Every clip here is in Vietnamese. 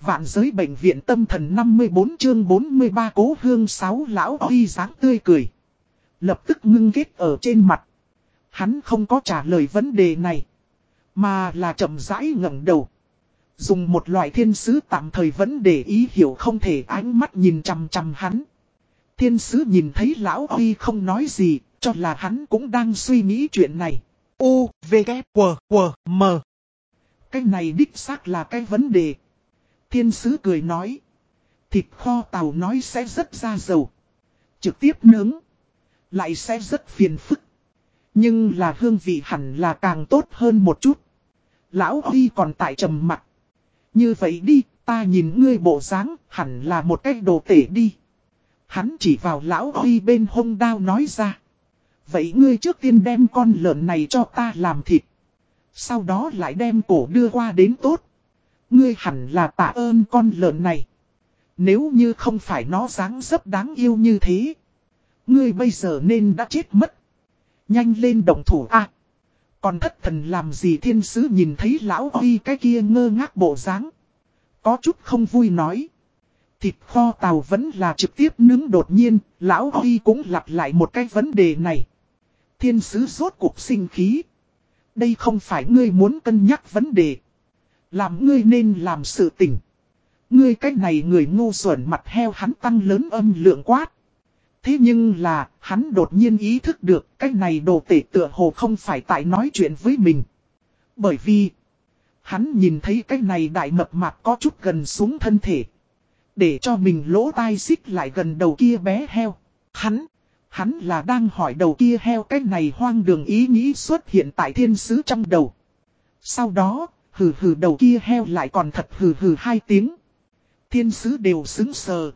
Vạn giới bệnh viện tâm thần 54 chương 43 cố hương 6 lão huy dáng tươi cười. Lập tức ngưng kết ở trên mặt. Hắn không có trả lời vấn đề này. Mà là chậm rãi ngẩng đầu. Dùng một loại thiên sứ tạm thời vẫn để ý hiểu không thể ánh mắt nhìn chằm chằm hắn. Thiên sứ nhìn thấy lão Huy không nói gì, cho là hắn cũng đang suy nghĩ chuyện này. U, V, K, W, W, M. Cái này đích xác là cái vấn đề. Thiên sứ cười nói. Thịt kho tàu nói sẽ rất ra dầu. Trực tiếp nướng. Lại sẽ rất phiền phức. Nhưng là hương vị hẳn là càng tốt hơn một chút. Lão Huy còn tại trầm mặt. Như vậy đi, ta nhìn ngươi bộ dáng hẳn là một cái đồ tể đi. Hắn chỉ vào lão Huy bên hông đao nói ra. Vậy ngươi trước tiên đem con lợn này cho ta làm thịt. Sau đó lại đem cổ đưa qua đến tốt. Ngươi hẳn là tạ ơn con lợn này. Nếu như không phải nó dáng dấp đáng yêu như thế. Ngươi bây giờ nên đã chết mất. Nhanh lên động thủ a Còn thất thần làm gì thiên sứ nhìn thấy lão Huy cái kia ngơ ngác bộ dáng Có chút không vui nói. Thịt kho tàu vẫn là trực tiếp nướng đột nhiên, lão Huy cũng lặp lại một cái vấn đề này. Thiên sứ rốt cuộc sinh khí. Đây không phải ngươi muốn cân nhắc vấn đề. Làm ngươi nên làm sự tình. Ngươi cách này người ngu xuẩn mặt heo hắn tăng lớn âm lượng quát. Thế nhưng là, hắn đột nhiên ý thức được cách này đồ tể tựa hồ không phải tại nói chuyện với mình. Bởi vì, hắn nhìn thấy cách này đại mập mạp có chút gần xuống thân thể. Để cho mình lỗ tai xích lại gần đầu kia bé heo. Hắn, hắn là đang hỏi đầu kia heo cách này hoang đường ý nghĩ xuất hiện tại thiên sứ trong đầu. Sau đó, hừ hừ đầu kia heo lại còn thật hừ hừ hai tiếng. Thiên sứ đều xứng sờ.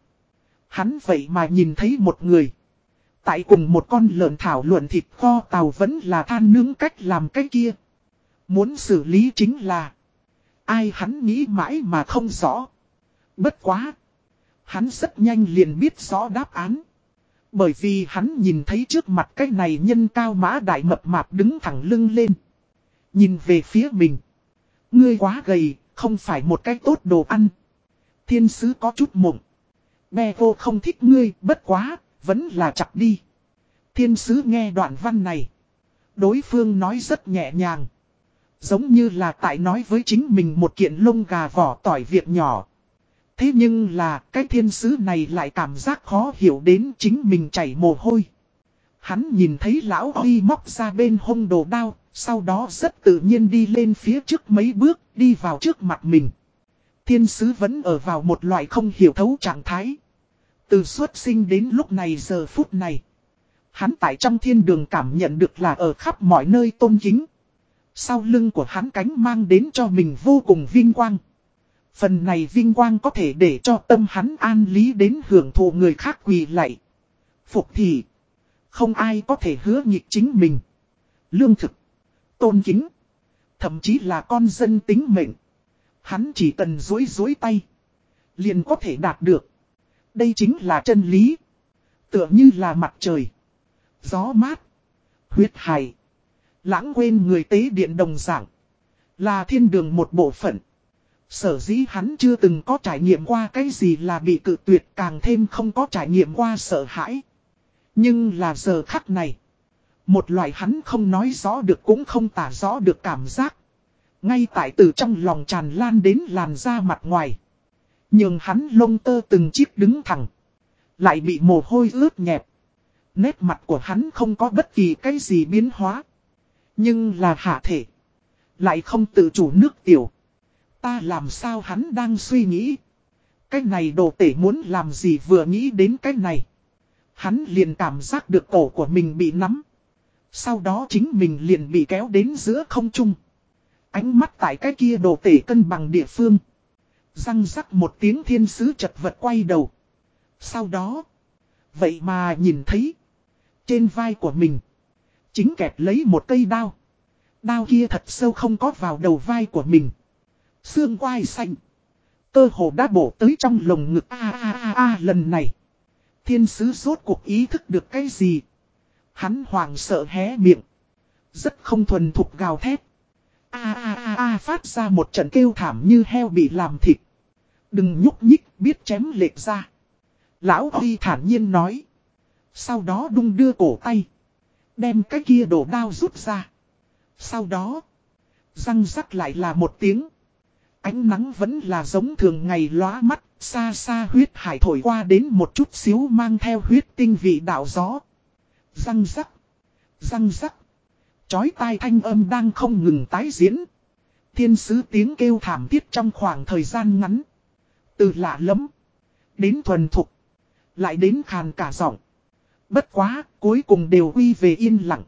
Hắn vậy mà nhìn thấy một người. Tại cùng một con lợn thảo luận thịt kho tàu vẫn là than nướng cách làm cái kia. Muốn xử lý chính là. Ai hắn nghĩ mãi mà không rõ. Bất quá. Hắn rất nhanh liền biết rõ đáp án. Bởi vì hắn nhìn thấy trước mặt cái này nhân cao mã đại mập mạp đứng thẳng lưng lên. Nhìn về phía mình. Ngươi quá gầy, không phải một cái tốt đồ ăn. Thiên sứ có chút mộng. Bè vô không thích ngươi, bất quá, vẫn là chặt đi. Thiên sứ nghe đoạn văn này. Đối phương nói rất nhẹ nhàng. Giống như là tại nói với chính mình một kiện lông gà vỏ tỏi việc nhỏ. Thế nhưng là cái thiên sứ này lại cảm giác khó hiểu đến chính mình chảy mồ hôi. Hắn nhìn thấy lão Huy móc ra bên hông đồ đao, sau đó rất tự nhiên đi lên phía trước mấy bước, đi vào trước mặt mình. Thiên sứ vẫn ở vào một loại không hiểu thấu trạng thái. Từ xuất sinh đến lúc này giờ phút này. Hắn tại trong thiên đường cảm nhận được là ở khắp mọi nơi tôn kính. Sau lưng của hắn cánh mang đến cho mình vô cùng vinh quang. Phần này vinh quang có thể để cho tâm hắn an lý đến hưởng thụ người khác quỳ lạy. Phục thì. Không ai có thể hứa nhịp chính mình. Lương thực. Tôn kính. Thậm chí là con dân tính mệnh. Hắn chỉ cần dối dối tay. Liền có thể đạt được. Đây chính là chân lý. Tựa như là mặt trời. Gió mát. Huyết hài. Lãng quên người tế điện đồng dạng. Là thiên đường một bộ phận. Sở dĩ hắn chưa từng có trải nghiệm qua cái gì là bị cự tuyệt càng thêm không có trải nghiệm qua sợ hãi. Nhưng là giờ khắc này. Một loại hắn không nói rõ được cũng không tả rõ được cảm giác. Ngay tại từ trong lòng tràn lan đến làn da mặt ngoài. Nhưng hắn lông tơ từng chiếc đứng thẳng. Lại bị mồ hôi ướt nhẹp. Nét mặt của hắn không có bất kỳ cái gì biến hóa. Nhưng là hạ thể. Lại không tự chủ nước tiểu. Ta làm sao hắn đang suy nghĩ. Cái này đồ tể muốn làm gì vừa nghĩ đến cái này. Hắn liền cảm giác được cổ của mình bị nắm. Sau đó chính mình liền bị kéo đến giữa không trung. Ánh mắt tại cái kia đồ tể cân bằng địa phương. Răng rắc một tiếng thiên sứ chật vật quay đầu. Sau đó. Vậy mà nhìn thấy. Trên vai của mình. Chính kẹt lấy một cây đao. Đao kia thật sâu không có vào đầu vai của mình. Xương quai xanh. Cơ hồ đã bổ tới trong lồng ngực a a a a, lần này. Thiên sứ rốt cuộc ý thức được cái gì. Hắn hoàng sợ hé miệng. Rất không thuần thục gào thét. A a a a phát ra một trận kêu thảm như heo bị làm thịt. Đừng nhúc nhích, biết chém lệch ra. Lão Huy thản nhiên nói. Sau đó đung đưa cổ tay. Đem cái kia đổ đao rút ra. Sau đó. Răng rắc lại là một tiếng. Ánh nắng vẫn là giống thường ngày lóa mắt. Xa xa huyết hải thổi qua đến một chút xíu mang theo huyết tinh vị đạo gió. Răng rắc. Răng rắc. Chói tai thanh âm đang không ngừng tái diễn. Thiên sứ tiếng kêu thảm thiết trong khoảng thời gian ngắn. Từ lạ lắm. Đến thuần thục. Lại đến khàn cả giọng. Bất quá, cuối cùng đều quy về yên lặng.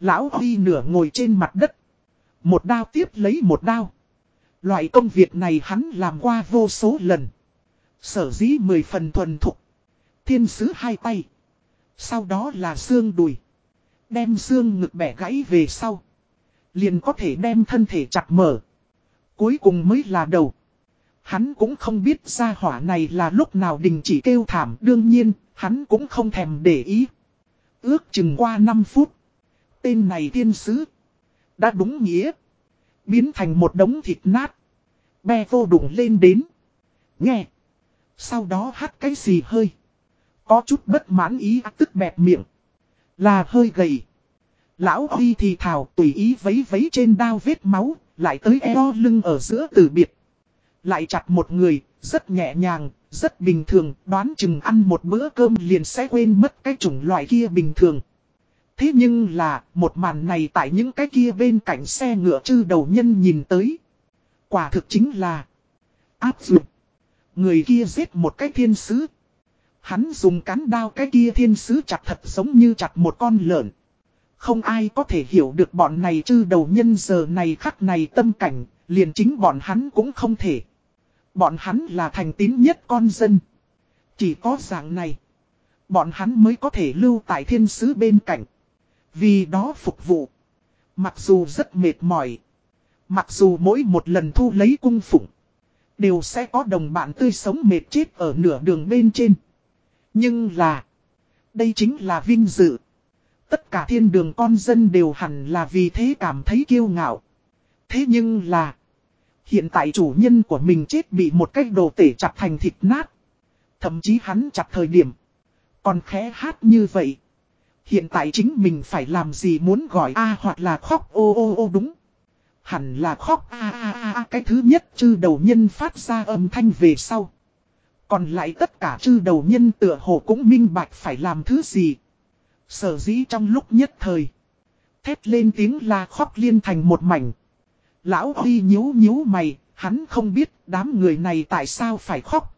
Lão Huy nửa ngồi trên mặt đất. Một đao tiếp lấy một đao. Loại công việc này hắn làm qua vô số lần. Sở dĩ mười phần thuần thục. Thiên sứ hai tay. Sau đó là xương đùi. Đem xương ngực bẻ gãy về sau. Liền có thể đem thân thể chặt mở. Cuối cùng mới là đầu. Hắn cũng không biết ra hỏa này là lúc nào đình chỉ kêu thảm. Đương nhiên, hắn cũng không thèm để ý. Ước chừng qua 5 phút. Tên này thiên sứ. Đã đúng nghĩa. Biến thành một đống thịt nát. Be vô đụng lên đến. Nghe. Sau đó hắt cái gì hơi. Có chút bất mãn ý à, tức bẹp miệng. Là hơi gầy. Lão Huy thì thảo tùy ý vấy vấy trên đao vết máu, lại tới eo lưng ở giữa từ biệt. Lại chặt một người, rất nhẹ nhàng, rất bình thường, đoán chừng ăn một bữa cơm liền sẽ quên mất cái chủng loại kia bình thường. Thế nhưng là, một màn này tại những cái kia bên cạnh xe ngựa chư đầu nhân nhìn tới. Quả thực chính là áp dụng. Người kia giết một cái thiên sứ. Hắn dùng cán đao cái kia thiên sứ chặt thật giống như chặt một con lợn. Không ai có thể hiểu được bọn này chứ đầu nhân giờ này khắc này tâm cảnh, liền chính bọn hắn cũng không thể. Bọn hắn là thành tín nhất con dân. Chỉ có dạng này, bọn hắn mới có thể lưu tại thiên sứ bên cạnh. Vì đó phục vụ. Mặc dù rất mệt mỏi. Mặc dù mỗi một lần thu lấy cung phụng. Đều sẽ có đồng bạn tươi sống mệt chết ở nửa đường bên trên. Nhưng là. Đây chính là vinh dự. Tất cả thiên đường con dân đều hẳn là vì thế cảm thấy kiêu ngạo. Thế nhưng là. Hiện tại chủ nhân của mình chết bị một cách đồ tể chặt thành thịt nát. Thậm chí hắn chặt thời điểm. Còn khẽ hát như vậy. Hiện tại chính mình phải làm gì muốn gọi a hoặc là khóc ô ô ô đúng. Hẳn là khóc a a a a cái thứ nhất chư đầu nhân phát ra âm thanh về sau. Còn lại tất cả chư đầu nhân tựa hồ cũng minh bạch phải làm thứ gì. Sở dĩ trong lúc nhất thời. Thét lên tiếng la khóc liên thành một mảnh. Lão Huy nhíu nhíu mày, hắn không biết đám người này tại sao phải khóc.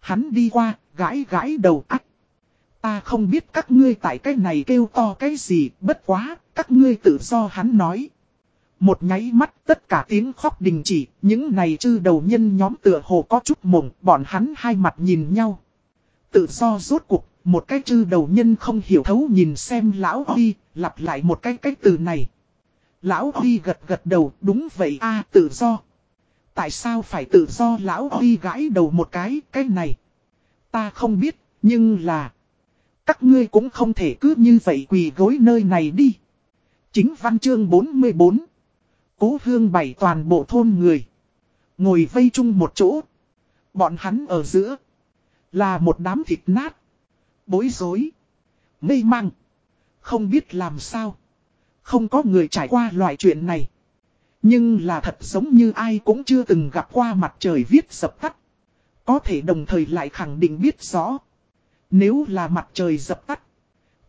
Hắn đi qua, gãi gãi đầu ách. Ta không biết các ngươi tại cái này kêu to cái gì, bất quá, các ngươi tự do hắn nói. Một nháy mắt tất cả tiếng khóc đình chỉ, những này chư đầu nhân nhóm tựa hồ có chút mộng, bọn hắn hai mặt nhìn nhau. Tự do rốt cuộc, một cái chư đầu nhân không hiểu thấu nhìn xem lão Huy, lặp lại một cái cách từ này. Lão Huy gật gật đầu, đúng vậy a tự do. Tại sao phải tự do lão Huy gãi đầu một cái, cái này. Ta không biết, nhưng là... Các ngươi cũng không thể cứ như vậy quỳ gối nơi này đi. Chính văn chương 44. Cố hương bảy toàn bộ thôn người. Ngồi vây chung một chỗ. Bọn hắn ở giữa. Là một đám thịt nát. Bối rối. Mê măng. Không biết làm sao. Không có người trải qua loại chuyện này. Nhưng là thật giống như ai cũng chưa từng gặp qua mặt trời viết sập tắt. Có thể đồng thời lại khẳng định biết rõ. Nếu là mặt trời dập tắt.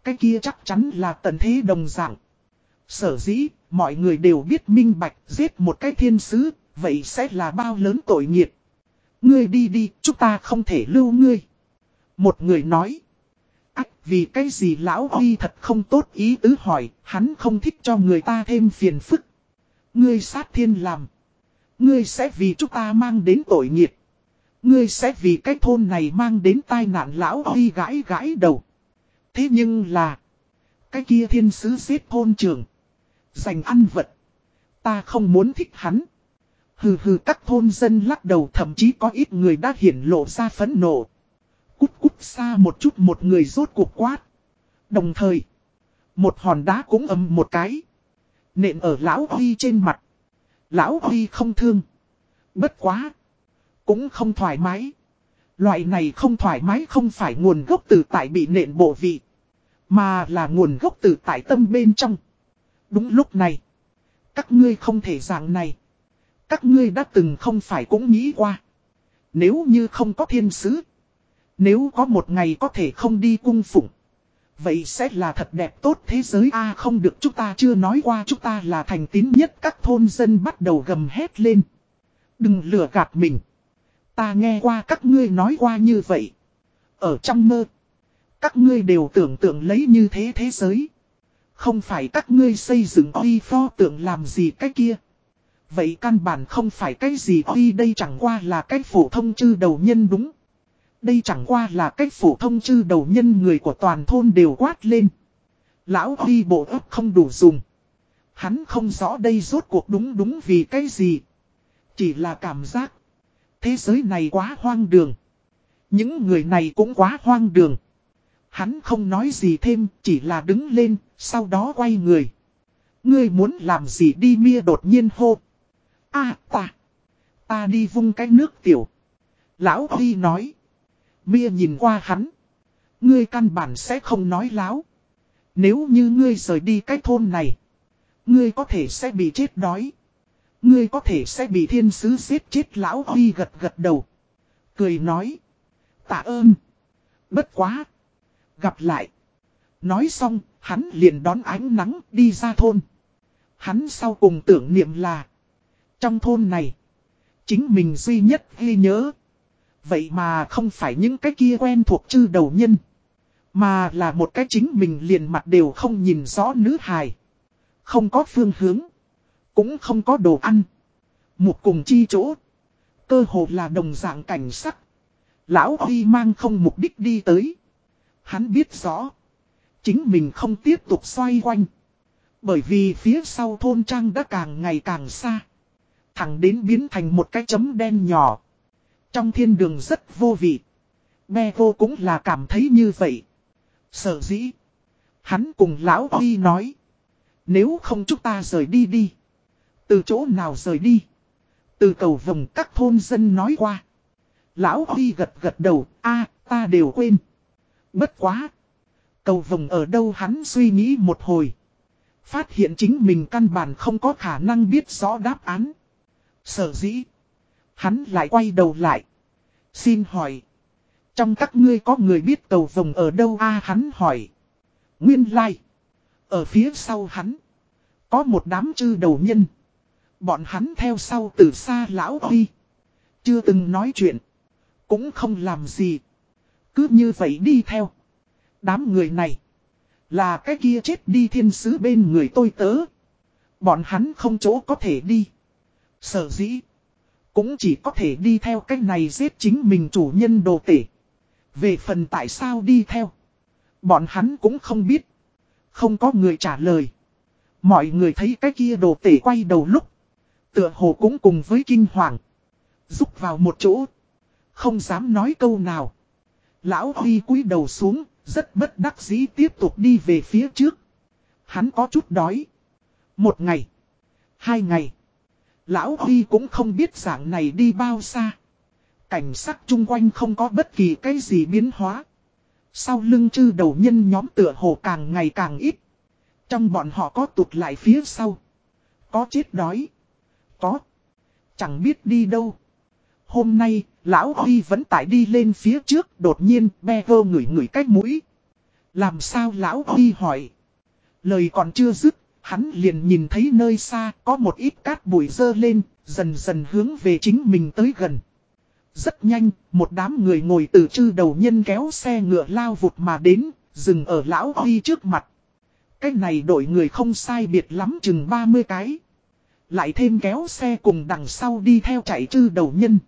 Cái kia chắc chắn là tận thế đồng dạng. Sở dĩ, mọi người đều biết minh bạch giết một cái thiên sứ, vậy sẽ là bao lớn tội nghiệp Ngươi đi đi, chúng ta không thể lưu ngươi. Một người nói. Ách, vì cái gì lão Huy thật không tốt ý tứ hỏi, hắn không thích cho người ta thêm phiền phức. Ngươi sát thiên làm. Ngươi sẽ vì chúng ta mang đến tội nghiệp Ngươi sẽ vì cái thôn này mang đến tai nạn lão Huy gãi gãi đầu. Thế nhưng là. Cái kia thiên sứ giết thôn trưởng. Dành ăn vật. Ta không muốn thích hắn. Hừ hừ các thôn dân lắc đầu thậm chí có ít người đã hiển lộ ra phấn nộ. Cút cút xa một chút một người rốt cuộc quát. Đồng thời. Một hòn đá cũng ầm một cái. Nện ở lão Huy trên mặt. Lão Huy không thương. Bất quá. cũng không thoải mái. Loại này không thoải mái không phải nguồn gốc từ tại bị nện bộ vị. Mà là nguồn gốc từ tại tâm bên trong. Đúng lúc này. Các ngươi không thể dạng này. Các ngươi đã từng không phải cũng nghĩ qua. Nếu như không có thiên sứ. Nếu có một ngày có thể không đi cung phụng. Vậy sẽ là thật đẹp tốt thế giới a, không được, chúng ta chưa nói qua, chúng ta là thành tín nhất các thôn dân bắt đầu gầm hét lên. Đừng lừa gạt mình. Ta nghe qua các ngươi nói qua như vậy. Ở trong mơ. Các ngươi đều tưởng tượng lấy như thế thế giới. Không phải các ngươi xây dựng oi pho tượng làm gì cái kia. Vậy căn bản không phải cái gì oi đây chẳng qua là cái phổ thông chư đầu nhân đúng. Đây chẳng qua là cách phổ thông chư đầu nhân người của toàn thôn đều quát lên. Lão oi bộ ấp không đủ dùng. Hắn không rõ đây rốt cuộc đúng đúng vì cái gì. Chỉ là cảm giác. Thế giới này quá hoang đường. Những người này cũng quá hoang đường. Hắn không nói gì thêm, chỉ là đứng lên, sau đó quay người. Ngươi muốn làm gì đi mia đột nhiên hô. À, ta. Ta đi vung cái nước tiểu. Lão Huy nói. Mia nhìn qua hắn. Ngươi căn bản sẽ không nói láo. Nếu như ngươi rời đi cái thôn này. Ngươi có thể sẽ bị chết đói. Ngươi có thể sẽ bị thiên sứ giết chết lão Huy gật gật đầu. Cười nói. Tạ ơn. Bất quá. Gặp lại. Nói xong, hắn liền đón ánh nắng đi ra thôn. Hắn sau cùng tưởng niệm là. Trong thôn này. Chính mình duy nhất ghi nhớ. Vậy mà không phải những cái kia quen thuộc chư đầu nhân. Mà là một cái chính mình liền mặt đều không nhìn rõ nữ hài. Không có phương hướng. Cũng không có đồ ăn. Một cùng chi chỗ. Cơ hồ là đồng dạng cảnh sắc. Lão Huy mang không mục đích đi tới. Hắn biết rõ. Chính mình không tiếp tục xoay quanh. Bởi vì phía sau thôn trang đã càng ngày càng xa. Thẳng đến biến thành một cái chấm đen nhỏ. Trong thiên đường rất vô vị. Bè vô cũng là cảm thấy như vậy. Sở dĩ. Hắn cùng lão Huy nói. Nếu không chúng ta rời đi đi. Từ chỗ nào rời đi. Từ cầu vòng các thôn dân nói qua. Lão Huy gật gật đầu. a, ta đều quên. Bất quá. Cầu vồng ở đâu hắn suy nghĩ một hồi. Phát hiện chính mình căn bản không có khả năng biết rõ đáp án. Sở dĩ. Hắn lại quay đầu lại. Xin hỏi. Trong các ngươi có người biết cầu vồng ở đâu a hắn hỏi. Nguyên lai. Like. Ở phía sau hắn. Có một đám chư đầu nhân. Bọn hắn theo sau từ xa lão huy. Chưa từng nói chuyện. Cũng không làm gì. Cứ như vậy đi theo. Đám người này. Là cái kia chết đi thiên sứ bên người tôi tớ. Bọn hắn không chỗ có thể đi. Sở dĩ. Cũng chỉ có thể đi theo cách này giết chính mình chủ nhân đồ tể. Về phần tại sao đi theo. Bọn hắn cũng không biết. Không có người trả lời. Mọi người thấy cái kia đồ tể quay đầu lúc. Tựa hồ cũng cùng với kinh hoàng. Rúc vào một chỗ. Không dám nói câu nào. Lão Huy cúi đầu xuống. Rất bất đắc dĩ tiếp tục đi về phía trước. Hắn có chút đói. Một ngày. Hai ngày. Lão Huy cũng không biết dạng này đi bao xa. Cảnh sắc chung quanh không có bất kỳ cái gì biến hóa. Sau lưng chư đầu nhân nhóm tựa hồ càng ngày càng ít. Trong bọn họ có tụt lại phía sau. Có chết đói. Có. Chẳng biết đi đâu. Hôm nay, lão Huy vẫn tải đi lên phía trước, đột nhiên, be vơ ngửi ngửi cách mũi. Làm sao lão Huy hỏi? Lời còn chưa dứt, Hắn liền nhìn thấy nơi xa có một ít cát bụi dơ lên, dần dần hướng về chính mình tới gần. Rất nhanh, một đám người ngồi từ chư đầu nhân kéo xe ngựa lao vụt mà đến, dừng ở lão Huy trước mặt. Cái này đội người không sai biệt lắm chừng 30 cái. Lại thêm kéo xe cùng đằng sau đi theo chạy chư đầu nhân.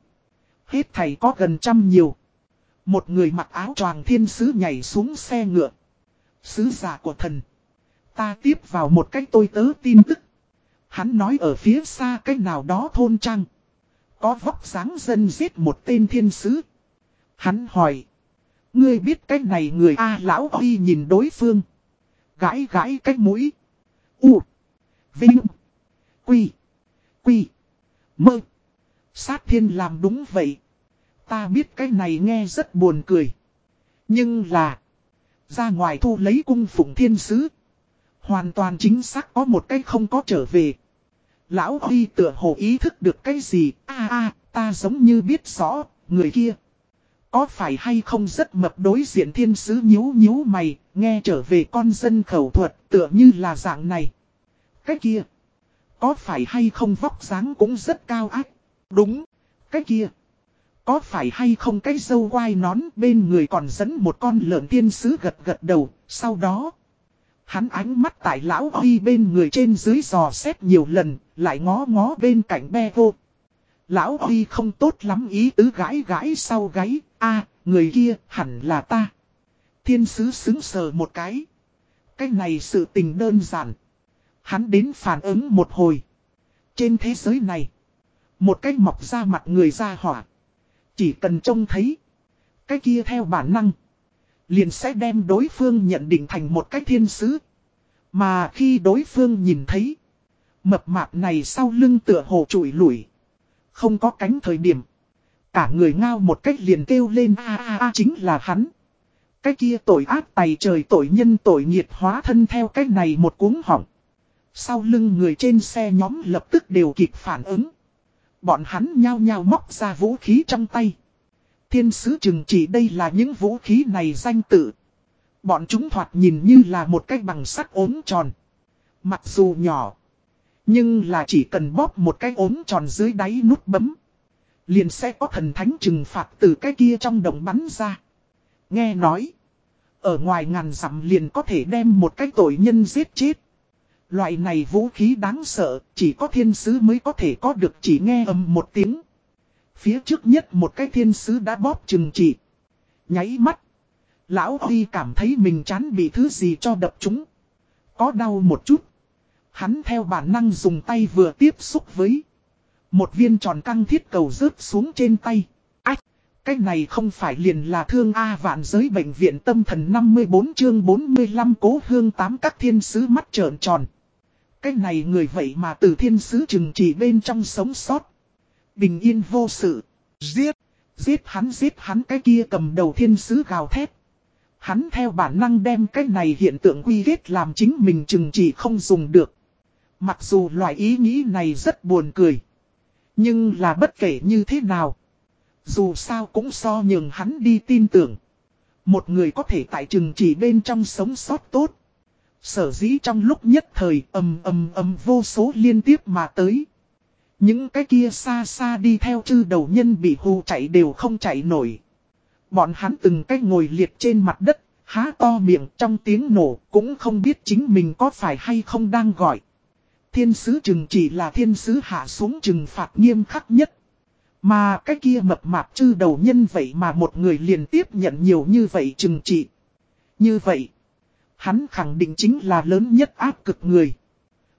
Hết thầy có gần trăm nhiều. Một người mặc áo choàng thiên sứ nhảy xuống xe ngựa. Sứ giả của thần. Ta tiếp vào một cách tôi tớ tin tức. Hắn nói ở phía xa cách nào đó thôn trăng, Có vóc dáng dân giết một tên thiên sứ. Hắn hỏi. Ngươi biết cách này người A lão đi nhìn đối phương. Gãi gãi cách mũi. U. Vinh. Quy. Quy. Mơ. Sát thiên làm đúng vậy. Ta biết cái này nghe rất buồn cười. Nhưng là. Ra ngoài thu lấy cung phụng thiên sứ. Hoàn toàn chính xác có một cái không có trở về. Lão Huy tựa hồ ý thức được cái gì, a a ta giống như biết rõ, người kia. Có phải hay không rất mập đối diện thiên sứ nhíu nhíu mày, nghe trở về con dân khẩu thuật tựa như là dạng này. Cái kia, có phải hay không vóc dáng cũng rất cao ác. Đúng, cái kia. Có phải hay không cái dâu quai nón bên người còn dẫn một con lợn tiên sứ gật gật đầu, sau đó... Hắn ánh mắt tại lão Huy bên người trên dưới dò xét nhiều lần, lại ngó ngó bên cạnh be vô. Lão Huy không tốt lắm ý tứ gãi gãi sau gáy, a người kia hẳn là ta. Thiên sứ xứng sờ một cái. Cái này sự tình đơn giản. Hắn đến phản ứng một hồi. Trên thế giới này, một cái mọc ra mặt người ra hỏa. Chỉ cần trông thấy, cái kia theo bản năng liền sẽ đem đối phương nhận định thành một cái thiên sứ. Mà khi đối phương nhìn thấy, mập mạp này sau lưng tựa hồ trụi lủi. Không có cánh thời điểm. Cả người ngao một cách liền kêu lên a a a chính là hắn. Cái kia tội ác tày trời tội nhân tội nghiệt hóa thân theo cách này một cuống họng. Sau lưng người trên xe nhóm lập tức đều kịp phản ứng. Bọn hắn nhao nhao móc ra vũ khí trong tay. Thiên sứ chừng chỉ đây là những vũ khí này danh tự. Bọn chúng thoạt nhìn như là một cái bằng sắt ốm tròn. Mặc dù nhỏ. Nhưng là chỉ cần bóp một cái ốm tròn dưới đáy nút bấm. Liền sẽ có thần thánh trừng phạt từ cái kia trong đồng bắn ra. Nghe nói. Ở ngoài ngàn dặm liền có thể đem một cái tội nhân giết chết. Loại này vũ khí đáng sợ, chỉ có thiên sứ mới có thể có được chỉ nghe ầm một tiếng. Phía trước nhất một cái thiên sứ đã bóp chừng chỉ. Nháy mắt. Lão Huy cảm thấy mình chán bị thứ gì cho đập chúng. Có đau một chút. Hắn theo bản năng dùng tay vừa tiếp xúc với. Một viên tròn căng thiết cầu rớt xuống trên tay. Ách! Cái này không phải liền là thương A vạn giới bệnh viện tâm thần 54 chương 45 cố hương tám các thiên sứ mắt trợn tròn. Cái này người vậy mà từ thiên sứ chừng chỉ bên trong sống sót. Bình yên vô sự. Giết. Giết hắn giết hắn, cái kia cầm đầu thiên sứ gào thét. Hắn theo bản năng đem cái này hiện tượng quy kết làm chính mình chừng chỉ không dùng được. Mặc dù loại ý nghĩ này rất buồn cười. Nhưng là bất kể như thế nào. Dù sao cũng so nhường hắn đi tin tưởng. Một người có thể tại chừng chỉ bên trong sống sót tốt. Sở dĩ trong lúc nhất thời ầm ầm ầm vô số liên tiếp mà tới. Những cái kia xa xa đi theo chư đầu nhân bị hù chạy đều không chạy nổi. Bọn hắn từng cái ngồi liệt trên mặt đất, há to miệng trong tiếng nổ, cũng không biết chính mình có phải hay không đang gọi. Thiên sứ trừng chỉ là thiên sứ hạ xuống trừng phạt nghiêm khắc nhất. Mà cái kia mập mạp chư đầu nhân vậy mà một người liền tiếp nhận nhiều như vậy trừng trị. Như vậy, hắn khẳng định chính là lớn nhất áp cực người.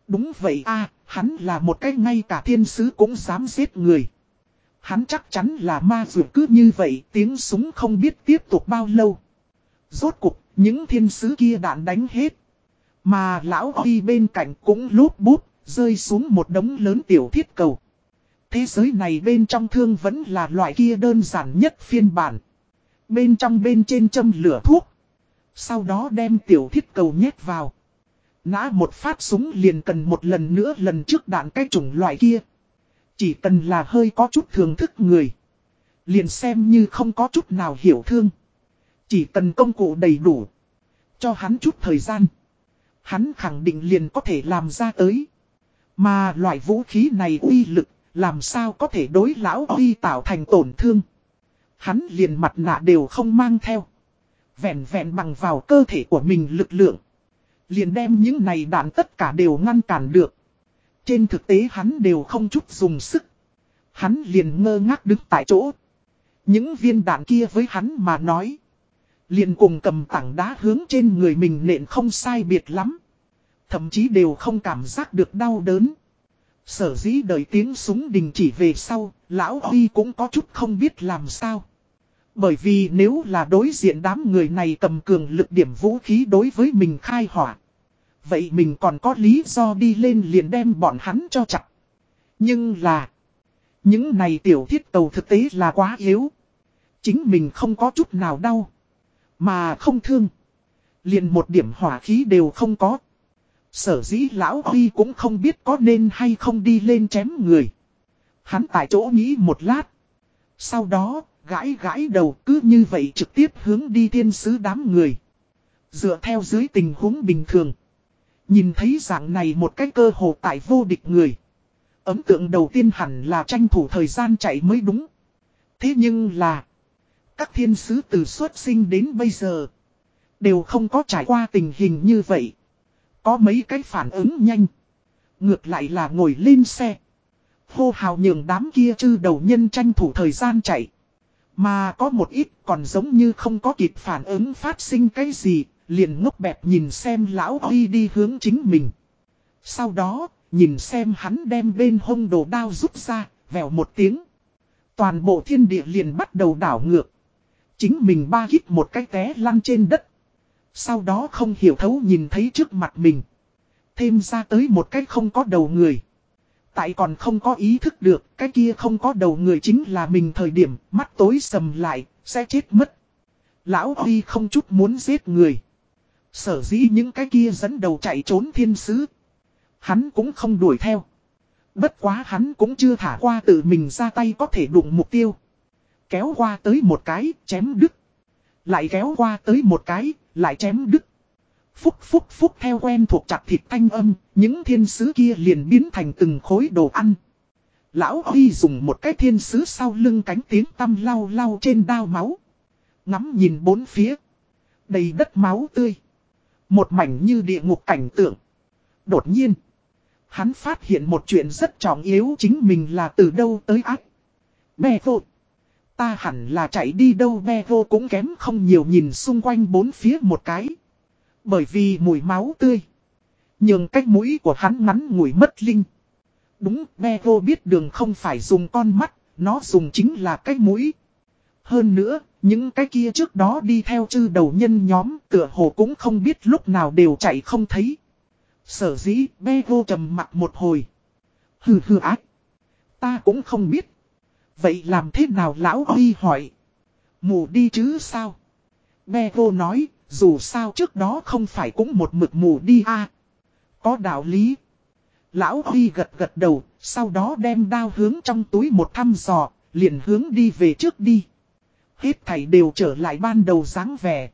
Đúng vậy a hắn là một cái ngay cả thiên sứ cũng dám giết người. Hắn chắc chắn là ma dù cứ như vậy tiếng súng không biết tiếp tục bao lâu. Rốt cục, những thiên sứ kia đạn đánh hết. Mà lão đi bên cạnh cũng lút bút, rơi xuống một đống lớn tiểu thiết cầu. Thế giới này bên trong thương vẫn là loại kia đơn giản nhất phiên bản. Bên trong bên trên châm lửa thuốc. Sau đó đem tiểu thiết cầu nhét vào. Nã một phát súng liền cần một lần nữa lần trước đạn cái chủng loại kia. Chỉ cần là hơi có chút thường thức người. Liền xem như không có chút nào hiểu thương. Chỉ cần công cụ đầy đủ. Cho hắn chút thời gian. Hắn khẳng định liền có thể làm ra tới. Mà loại vũ khí này uy lực, làm sao có thể đối lão uy tạo thành tổn thương. Hắn liền mặt nạ đều không mang theo. Vẹn vẹn bằng vào cơ thể của mình lực lượng. Liền đem những này đạn tất cả đều ngăn cản được. Trên thực tế hắn đều không chút dùng sức. Hắn liền ngơ ngác đứng tại chỗ. Những viên đạn kia với hắn mà nói. Liền cùng cầm tảng đá hướng trên người mình nện không sai biệt lắm. Thậm chí đều không cảm giác được đau đớn. Sở dĩ đợi tiếng súng đình chỉ về sau, lão Huy cũng có chút không biết làm sao. Bởi vì nếu là đối diện đám người này cầm cường lực điểm vũ khí đối với mình khai hỏa. Vậy mình còn có lý do đi lên liền đem bọn hắn cho chặt. Nhưng là, những này tiểu thiết tàu thực tế là quá yếu. Chính mình không có chút nào đau. Mà không thương. Liền một điểm hỏa khí đều không có. Sở dĩ lão Huy cũng không biết có nên hay không đi lên chém người. Hắn tại chỗ nghĩ một lát. Sau đó, gãi gãi đầu cứ như vậy trực tiếp hướng đi thiên sứ đám người. Dựa theo dưới tình huống bình thường. Nhìn thấy dạng này một cái cơ hồ tại vô địch người. Ấm tượng đầu tiên hẳn là tranh thủ thời gian chạy mới đúng. Thế nhưng là. Các thiên sứ từ xuất sinh đến bây giờ. Đều không có trải qua tình hình như vậy. Có mấy cái phản ứng nhanh. Ngược lại là ngồi lên xe. Hô hào nhường đám kia chư đầu nhân tranh thủ thời gian chạy. Mà có một ít còn giống như không có kịp phản ứng phát sinh cái gì, liền ngốc bẹp nhìn xem lão Huy đi hướng chính mình. Sau đó, nhìn xem hắn đem bên hông đồ đao rút ra, vèo một tiếng. Toàn bộ thiên địa liền bắt đầu đảo ngược. Chính mình ba hít một cái té lăn trên đất. Sau đó không hiểu thấu nhìn thấy trước mặt mình. Thêm ra tới một cái không có đầu người. Tại còn không có ý thức được, cái kia không có đầu người chính là mình thời điểm, mắt tối sầm lại, sẽ chết mất. Lão Huy không chút muốn giết người. Sở dĩ những cái kia dẫn đầu chạy trốn thiên sứ. Hắn cũng không đuổi theo. Bất quá hắn cũng chưa thả qua tự mình ra tay có thể đụng mục tiêu. Kéo qua tới một cái, chém đứt. Lại kéo qua tới một cái, lại chém đứt. Phúc phúc phúc theo quen thuộc chặt thịt thanh âm, những thiên sứ kia liền biến thành từng khối đồ ăn. Lão Huy dùng một cái thiên sứ sau lưng cánh tiếng tăm lau lau trên đao máu. Ngắm nhìn bốn phía. Đầy đất máu tươi. Một mảnh như địa ngục cảnh tượng. Đột nhiên. Hắn phát hiện một chuyện rất trọng yếu chính mình là từ đâu tới ác. Bè vô. Ta hẳn là chạy đi đâu bè vô cũng kém không nhiều nhìn xung quanh bốn phía một cái. Bởi vì mùi máu tươi. Nhưng cách mũi của hắn ngắn ngủi mất linh. Đúng, Bevo biết đường không phải dùng con mắt, nó dùng chính là cái mũi. Hơn nữa, những cái kia trước đó đi theo chư đầu nhân nhóm tựa hồ cũng không biết lúc nào đều chạy không thấy. Sở dĩ, Bevo trầm mặt một hồi. Hừ hừ ác. Ta cũng không biết. Vậy làm thế nào lão Huy hỏi. Mù đi chứ sao? Bevo nói, dù sao trước đó không phải cũng một mực mù đi a Có đạo lý. Lão Huy gật gật đầu, sau đó đem đao hướng trong túi một thăm dò, liền hướng đi về trước đi. Hết thảy đều trở lại ban đầu dáng vẻ.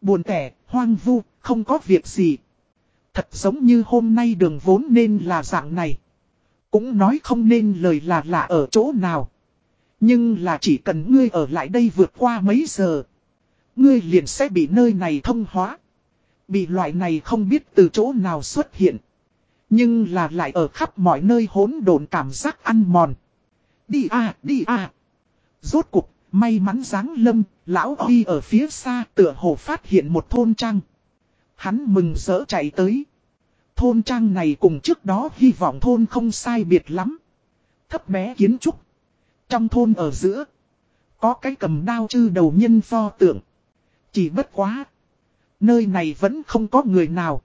Buồn tẻ, hoang vu, không có việc gì. Thật giống như hôm nay đường vốn nên là dạng này. Cũng nói không nên lời là lạ ở chỗ nào. Nhưng là chỉ cần ngươi ở lại đây vượt qua mấy giờ. Ngươi liền sẽ bị nơi này thông hóa. Bị loại này không biết từ chỗ nào xuất hiện. Nhưng là lại ở khắp mọi nơi hỗn độn cảm giác ăn mòn. Đi à, đi à. Rốt cục, may mắn dáng lâm, lão Huy ở phía xa tựa hồ phát hiện một thôn trang. Hắn mừng rỡ chạy tới. Thôn trang này cùng trước đó hy vọng thôn không sai biệt lắm. Thấp bé kiến trúc. Trong thôn ở giữa. Có cái cầm đao chư đầu nhân pho tượng. Chỉ bất quá. Nơi này vẫn không có người nào.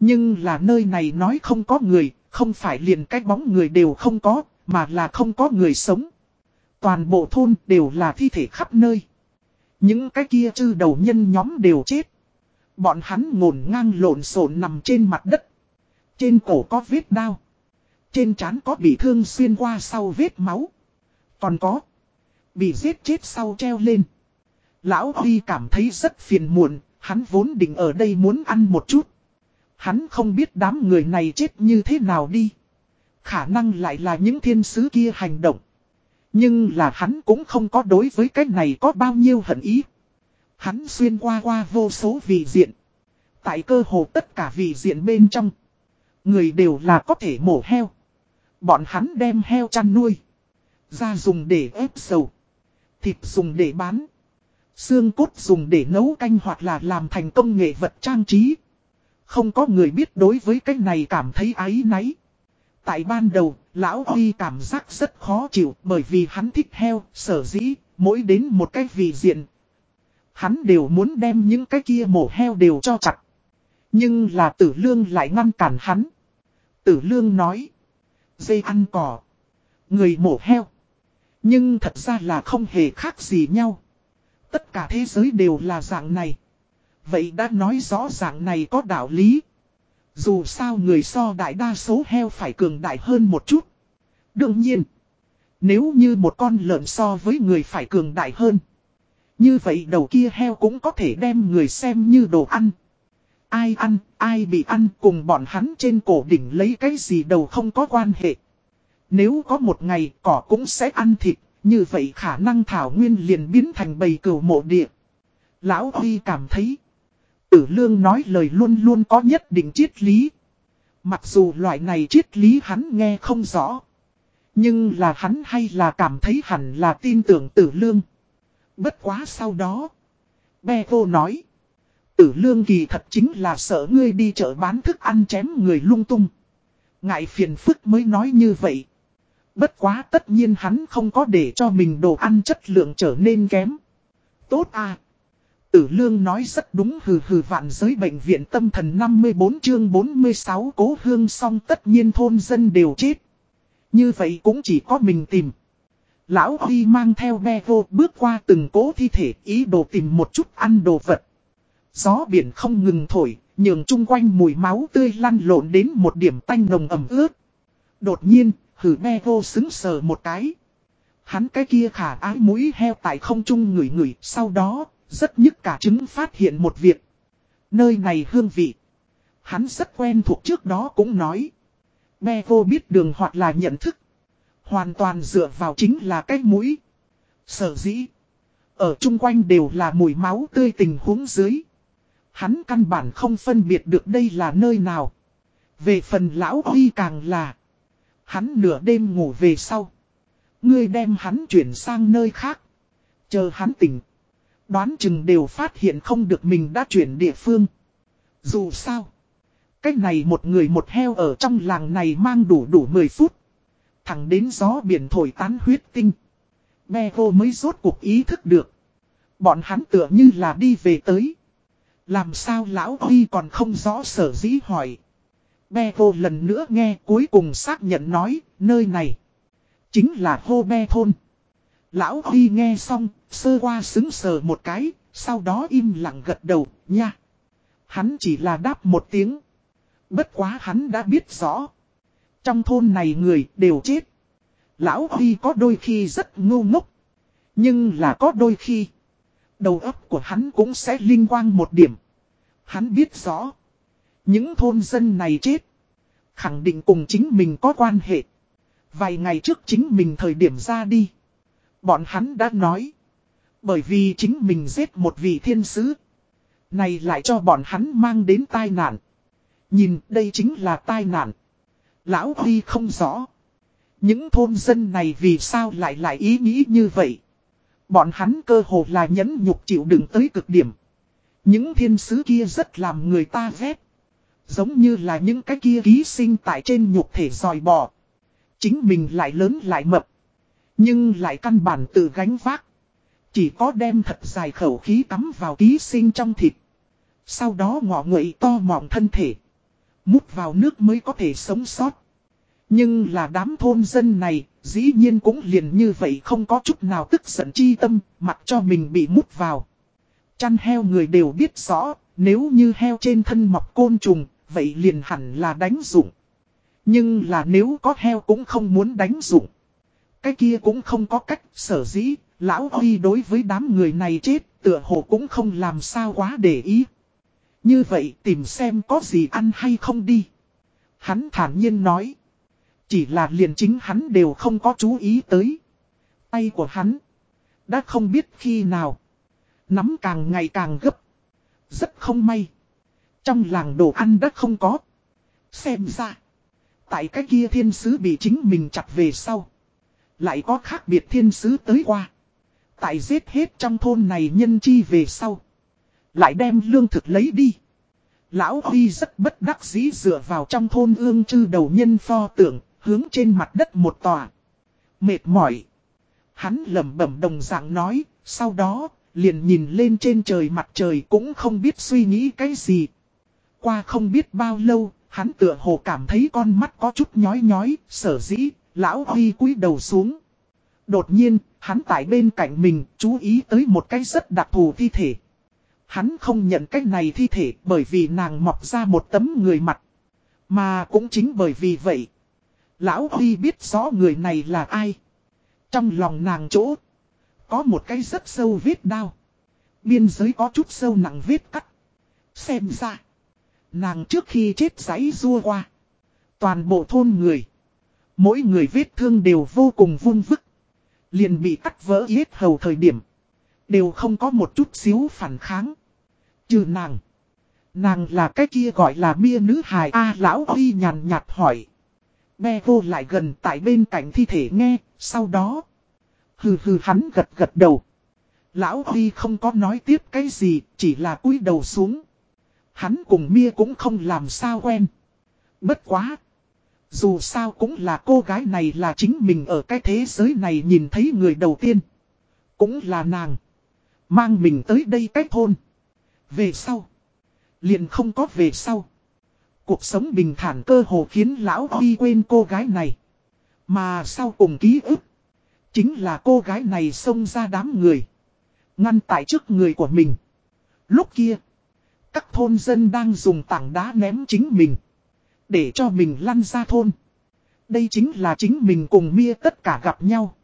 Nhưng là nơi này nói không có người, không phải liền cái bóng người đều không có, mà là không có người sống. Toàn bộ thôn đều là thi thể khắp nơi. Những cái kia chư đầu nhân nhóm đều chết. Bọn hắn ngổn ngang lộn xộn nằm trên mặt đất. Trên cổ có vết đao. Trên trán có bị thương xuyên qua sau vết máu. Còn có. Bị giết chết sau treo lên. Lão Huy cảm thấy rất phiền muộn, hắn vốn định ở đây muốn ăn một chút. Hắn không biết đám người này chết như thế nào đi. Khả năng lại là những thiên sứ kia hành động. Nhưng là hắn cũng không có đối với cái này có bao nhiêu hận ý. Hắn xuyên qua qua vô số vị diện. Tại cơ hồ tất cả vị diện bên trong. Người đều là có thể mổ heo. Bọn hắn đem heo chăn nuôi. Da dùng để ép dầu. Thịt dùng để bán. Xương cốt dùng để nấu canh hoặc là làm thành công nghệ vật trang trí. Không có người biết đối với cái này cảm thấy ái náy. Tại ban đầu, Lão Huy cảm giác rất khó chịu bởi vì hắn thích heo, sở dĩ, mỗi đến một cái vị diện. Hắn đều muốn đem những cái kia mổ heo đều cho chặt. Nhưng là tử lương lại ngăn cản hắn. Tử lương nói. Dây ăn cỏ. Người mổ heo. Nhưng thật ra là không hề khác gì nhau. Tất cả thế giới đều là dạng này. Vậy đã nói rõ dạng này có đạo lý. Dù sao người so đại đa số heo phải cường đại hơn một chút. Đương nhiên, nếu như một con lợn so với người phải cường đại hơn. Như vậy đầu kia heo cũng có thể đem người xem như đồ ăn. Ai ăn, ai bị ăn cùng bọn hắn trên cổ đỉnh lấy cái gì đầu không có quan hệ. Nếu có một ngày cỏ cũng sẽ ăn thịt, như vậy khả năng thảo nguyên liền biến thành bầy cừu mộ địa. Lão Huy cảm thấy, tử lương nói lời luôn luôn có nhất định triết lý. Mặc dù loại này triết lý hắn nghe không rõ. Nhưng là hắn hay là cảm thấy hẳn là tin tưởng tử lương. Bất quá sau đó. Bè vô nói. Tử lương kỳ thật chính là sợ ngươi đi chợ bán thức ăn chém người lung tung. Ngại phiền phức mới nói như vậy. Bất quá tất nhiên hắn không có để cho mình đồ ăn chất lượng trở nên kém. Tốt à. Tử lương nói rất đúng hừ hừ vạn giới bệnh viện tâm thần 54 chương 46 cố hương xong tất nhiên thôn dân đều chết. Như vậy cũng chỉ có mình tìm. Lão Huy mang theo be vô bước qua từng cố thi thể ý đồ tìm một chút ăn đồ vật. Gió biển không ngừng thổi, nhường chung quanh mùi máu tươi lăn lộn đến một điểm tanh nồng ẩm ướt. Đột nhiên, hử be vô xứng sờ một cái. Hắn cái kia khả ái mũi heo tại không trung ngửi ngửi, sau đó, rất nhức cả chứng phát hiện một việc. Nơi này hương vị. Hắn rất quen thuộc trước đó cũng nói. Be vô biết đường hoặc là nhận thức. Hoàn toàn dựa vào chính là cái mũi. Sở dĩ. Ở chung quanh đều là mùi máu tươi tình huống dưới. Hắn căn bản không phân biệt được đây là nơi nào. Về phần lão Huy càng là. Hắn nửa đêm ngủ về sau. Ngươi đem hắn chuyển sang nơi khác. Chờ hắn tỉnh. Đoán chừng đều phát hiện không được mình đã chuyển địa phương. Dù sao. Cách này một người một heo ở trong làng này mang đủ đủ 10 phút. Thẳng đến gió biển thổi tán huyết tinh. Bè vô mới rốt cuộc ý thức được. Bọn hắn tựa như là đi về tới. Làm sao lão Huy còn không rõ sở dĩ hỏi. Be vô lần nữa nghe cuối cùng xác nhận nói, nơi này. Chính là hô be thôn. Lão Huy nghe xong, sơ qua xứng sờ một cái, sau đó im lặng gật đầu, nha. Hắn chỉ là đáp một tiếng. Bất quá hắn đã biết rõ. Trong thôn này người đều chết. Lão Huy có đôi khi rất ngu ngốc. Nhưng là có đôi khi. Đầu óc của hắn cũng sẽ linh quang một điểm. Hắn biết rõ. Những thôn dân này chết. Khẳng định cùng chính mình có quan hệ. Vài ngày trước chính mình thời điểm ra đi. Bọn hắn đã nói. Bởi vì chính mình giết một vị thiên sứ. Này lại cho bọn hắn mang đến tai nạn. Nhìn, đây chính là tai nạn. Lão Huy không rõ. Những thôn dân này vì sao lại lại ý nghĩ như vậy. Bọn hắn cơ hồ là nhẫn nhục chịu đựng tới cực điểm. Những thiên sứ kia rất làm người ta ghét. Giống như là những cái kia ký sinh tại trên nhục thể dòi bò. Chính mình lại lớn lại mập. Nhưng lại căn bản tự gánh vác. Chỉ có đem thật dài khẩu khí cắm vào ký sinh trong thịt. Sau đó ngọ nguậy to mọng thân thể. Mút vào nước mới có thể sống sót. Nhưng là đám thôn dân này, dĩ nhiên cũng liền như vậy không có chút nào tức giận chi tâm, mặc cho mình bị mút vào. Chăn heo người đều biết rõ, nếu như heo trên thân mọc côn trùng, vậy liền hẳn là đánh dụng. Nhưng là nếu có heo cũng không muốn đánh dụng. Cái kia cũng không có cách, sở dĩ, lão Huy đối với đám người này chết, tựa hồ cũng không làm sao quá để ý. Như vậy tìm xem có gì ăn hay không đi. Hắn thản nhiên nói. Chỉ là liền chính hắn đều không có chú ý tới. Tay của hắn. Đã không biết khi nào. Nắm càng ngày càng gấp. Rất không may. Trong làng đồ ăn đã không có. Xem ra. Tại cái kia thiên sứ bị chính mình chặt về sau. Lại có khác biệt thiên sứ tới qua. Tại giết hết trong thôn này nhân chi về sau. Lại đem lương thực lấy đi. Lão Huy rất bất đắc dĩ dựa vào trong thôn ương chư đầu nhân pho tượng, hướng trên mặt đất một tòa. Mệt mỏi. Hắn lẩm bẩm đồng dạng nói, sau đó, liền nhìn lên trên trời mặt trời cũng không biết suy nghĩ cái gì. Qua không biết bao lâu, hắn tựa hồ cảm thấy con mắt có chút nhói nhói, sở dĩ, lão Huy cúi đầu xuống. Đột nhiên, hắn tại bên cạnh mình chú ý tới một cái rất đặc thù thi thể. Hắn không nhận cái này thi thể bởi vì nàng mọc ra một tấm người mặt. Mà cũng chính bởi vì vậy. Lão Huy biết rõ người này là ai. Trong lòng nàng chỗ. Có một cái rất sâu vết đau. Biên giới có chút sâu nặng vết cắt. Xem ra. Nàng trước khi chết giấy rua qua. Toàn bộ thôn người. Mỗi người vết thương đều vô cùng vung vức. Liền bị cắt vỡ yết hầu thời điểm. Đều không có một chút xíu phản kháng. Trừ nàng. Nàng là cái kia gọi là mia nữ hài A lão huy nhàn nhạt hỏi. Be vô lại gần tại bên cạnh thi thể nghe, sau đó. Hừ hừ hắn gật gật đầu. Lão huy không có nói tiếp cái gì, chỉ là cúi đầu xuống. Hắn cùng mia cũng không làm sao quen. Bất quá. Dù sao cũng là cô gái này là chính mình ở cái thế giới này nhìn thấy người đầu tiên. Cũng là nàng. Mang mình tới đây cách thôn. Về sau. Liền không có về sau. Cuộc sống bình thản cơ hồ khiến lão đi quên cô gái này. Mà sau cùng ký ức. Chính là cô gái này xông ra đám người. Ngăn tại trước người của mình. Lúc kia. Các thôn dân đang dùng tảng đá ném chính mình. Để cho mình lăn ra thôn. Đây chính là chính mình cùng Mia tất cả gặp nhau.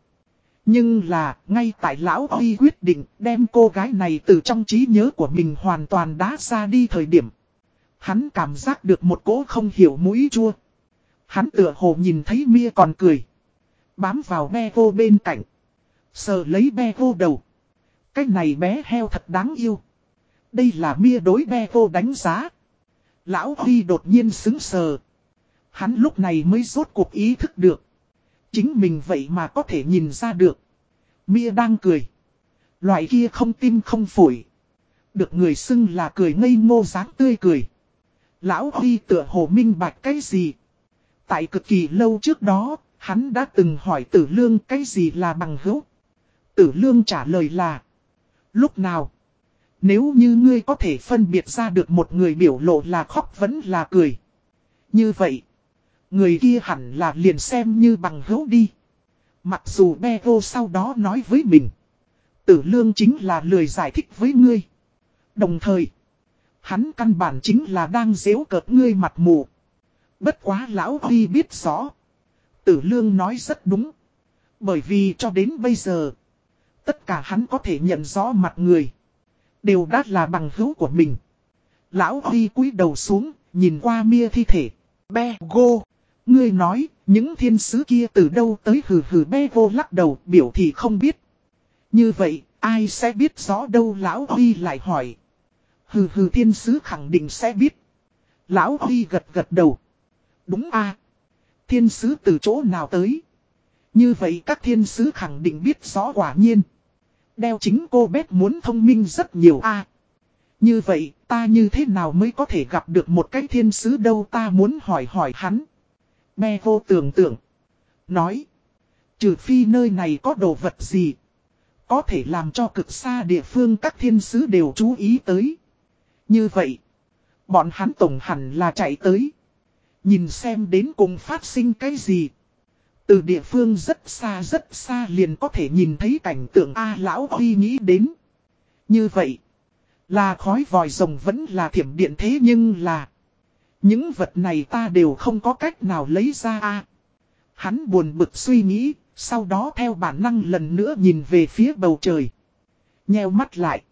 Nhưng là, ngay tại lão Huy quyết định đem cô gái này từ trong trí nhớ của mình hoàn toàn đã ra đi thời điểm. Hắn cảm giác được một cỗ không hiểu mũi chua. Hắn tựa hồ nhìn thấy Mia còn cười. Bám vào be vô bên cạnh. Sờ lấy be vô đầu. Cái này bé heo thật đáng yêu. Đây là Mia đối be vô đánh giá. Lão Huy đột nhiên xứng sờ. Hắn lúc này mới rốt cuộc ý thức được. Chính mình vậy mà có thể nhìn ra được. Mia đang cười. Loại kia không tim không phổi. Được người xưng là cười ngây ngô dáng tươi cười. Lão Huy tựa hồ minh bạch cái gì. Tại cực kỳ lâu trước đó, hắn đã từng hỏi tử lương cái gì là bằng hữu. Tử lương trả lời là. Lúc nào? Nếu như ngươi có thể phân biệt ra được một người biểu lộ là khóc vẫn là cười. Như vậy, người kia hẳn là liền xem như bằng hữu đi. Mặc dù Beo sau đó nói với mình. Tử lương chính là lười giải thích với ngươi. Đồng thời, hắn căn bản chính là đang dễu cợt ngươi mặt mù. Bất quá lão Huy biết rõ. Tử lương nói rất đúng. Bởi vì cho đến bây giờ, tất cả hắn có thể nhận rõ mặt người. Đều đã là bằng hữu của mình. Lão Huy cúi đầu xuống, nhìn qua mia thi thể. Be go. Ngươi nói, những thiên sứ kia từ đâu tới hừ hừ be vô lắc đầu biểu thì không biết. Như vậy, ai sẽ biết rõ đâu Lão Huy lại hỏi. Hừ hừ thiên sứ khẳng định sẽ biết. Lão Huy gật gật đầu. Đúng a Thiên sứ từ chỗ nào tới? Như vậy các thiên sứ khẳng định biết rõ quả nhiên. Đeo chính cô bếp muốn thông minh rất nhiều a Như vậy, ta như thế nào mới có thể gặp được một cái thiên sứ đâu ta muốn hỏi hỏi hắn. Me vô tưởng tượng. Nói. Trừ phi nơi này có đồ vật gì. Có thể làm cho cực xa địa phương các thiên sứ đều chú ý tới. Như vậy. Bọn hắn tổng hẳn là chạy tới. Nhìn xem đến cùng phát sinh cái gì. Từ địa phương rất xa rất xa liền có thể nhìn thấy cảnh tượng A lão Huy nghĩ đến. Như vậy. Là khói vòi rồng vẫn là thiểm điện thế nhưng là. Những vật này ta đều không có cách nào lấy ra a. Hắn buồn bực suy nghĩ, sau đó theo bản năng lần nữa nhìn về phía bầu trời. Nheo mắt lại.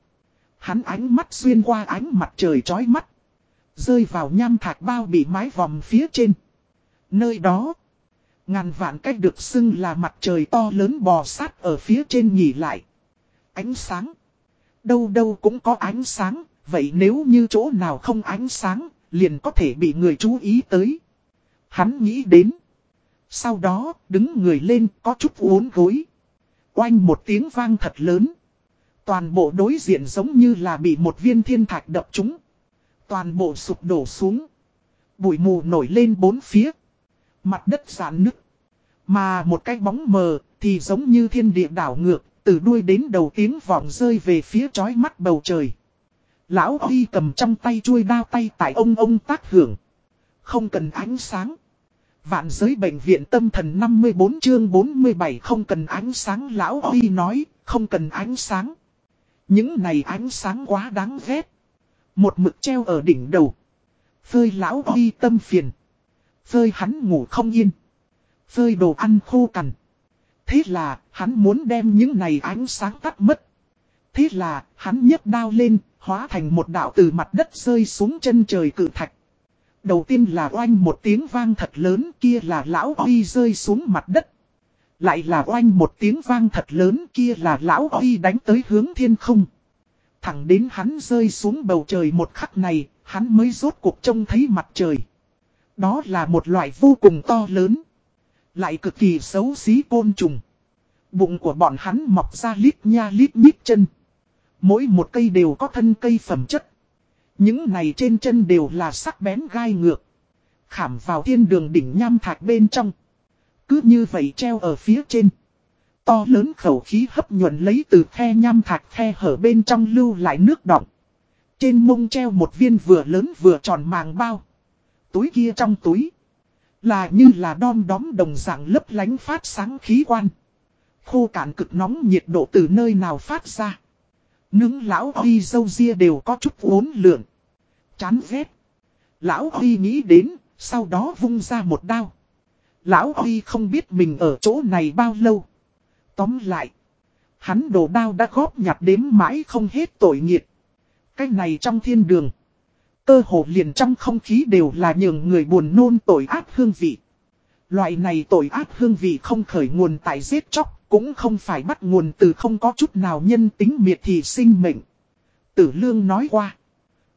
Hắn ánh mắt xuyên qua ánh mặt trời chói mắt. Rơi vào nham thạch bao bị mái vòng phía trên. Nơi đó. Ngàn vạn cách được xưng là mặt trời to lớn bò sát ở phía trên nhỉ lại. Ánh sáng. Đâu đâu cũng có ánh sáng. Vậy nếu như chỗ nào không ánh sáng, liền có thể bị người chú ý tới. Hắn nghĩ đến. Sau đó, đứng người lên có chút uốn gối. Oanh một tiếng vang thật lớn. Toàn bộ đối diện giống như là bị một viên thiên thạch đập trúng. Toàn bộ sụp đổ xuống. Bụi mù nổi lên bốn phía. Mặt đất giãn nứt. Mà một cái bóng mờ thì giống như thiên địa đảo ngược. Từ đuôi đến đầu tiếng vọng rơi về phía chói mắt bầu trời. Lão Huy cầm trong tay chuôi đao tay tại ông ông tác hưởng. Không cần ánh sáng. Vạn giới bệnh viện tâm thần 54 chương 47 không cần ánh sáng lão Huy nói, không cần ánh sáng. Những này ánh sáng quá đáng ghét. Một mực treo ở đỉnh đầu. Phơi lão Huy tâm phiền. Phơi hắn ngủ không yên. Phơi đồ ăn khô cằn. Thế là, hắn muốn đem những này ánh sáng tắt mất. Thế là, hắn nhấc đao lên, hóa thành một đạo từ mặt đất rơi xuống chân trời cự thạch. Đầu tiên là oanh một tiếng vang thật lớn kia là lão Huy rơi xuống mặt đất. Lại là oanh một tiếng vang thật lớn kia là lão Huy đánh tới hướng thiên không. Thẳng đến hắn rơi xuống bầu trời một khắc này, hắn mới rốt cuộc trông thấy mặt trời. Đó là một loại vô cùng to lớn. Lại cực kỳ xấu xí côn trùng. Bụng của bọn hắn mọc ra lít nha lít nhít chân. Mỗi một cây đều có thân cây phẩm chất. Những này trên chân đều là sắc bén gai ngược. Khảm vào thiên đường đỉnh nham thạch bên trong. Cứ như vậy treo ở phía trên. To lớn khẩu khí hấp nhuận lấy từ khe nham thạch khe hở bên trong lưu lại nước đọng. Trên mông treo một viên vừa lớn vừa tròn màng bao. Túi kia trong túi. Là như là đom đóm đồng dạng lấp lánh phát sáng khí quan. Khô cạn cực nóng nhiệt độ từ nơi nào phát ra. Nướng lão Huy dâu ria đều có chút uốn lượn. Chán ghét. Lão Huy nghĩ đến, sau đó vung ra một đao. Lão Huy không biết mình ở chỗ này bao lâu. Tóm lại. Hắn đồ đao đã góp nhặt đếm mãi không hết tội nghiệt. Cái này trong thiên đường. Cơ hồ liền trong không khí đều là những người buồn nôn tội ác hương vị. Loại này tội ác hương vị không khởi nguồn tại giết chóc, cũng không phải bắt nguồn từ không có chút nào nhân tính miệt thì sinh mệnh. Tử Lương nói qua.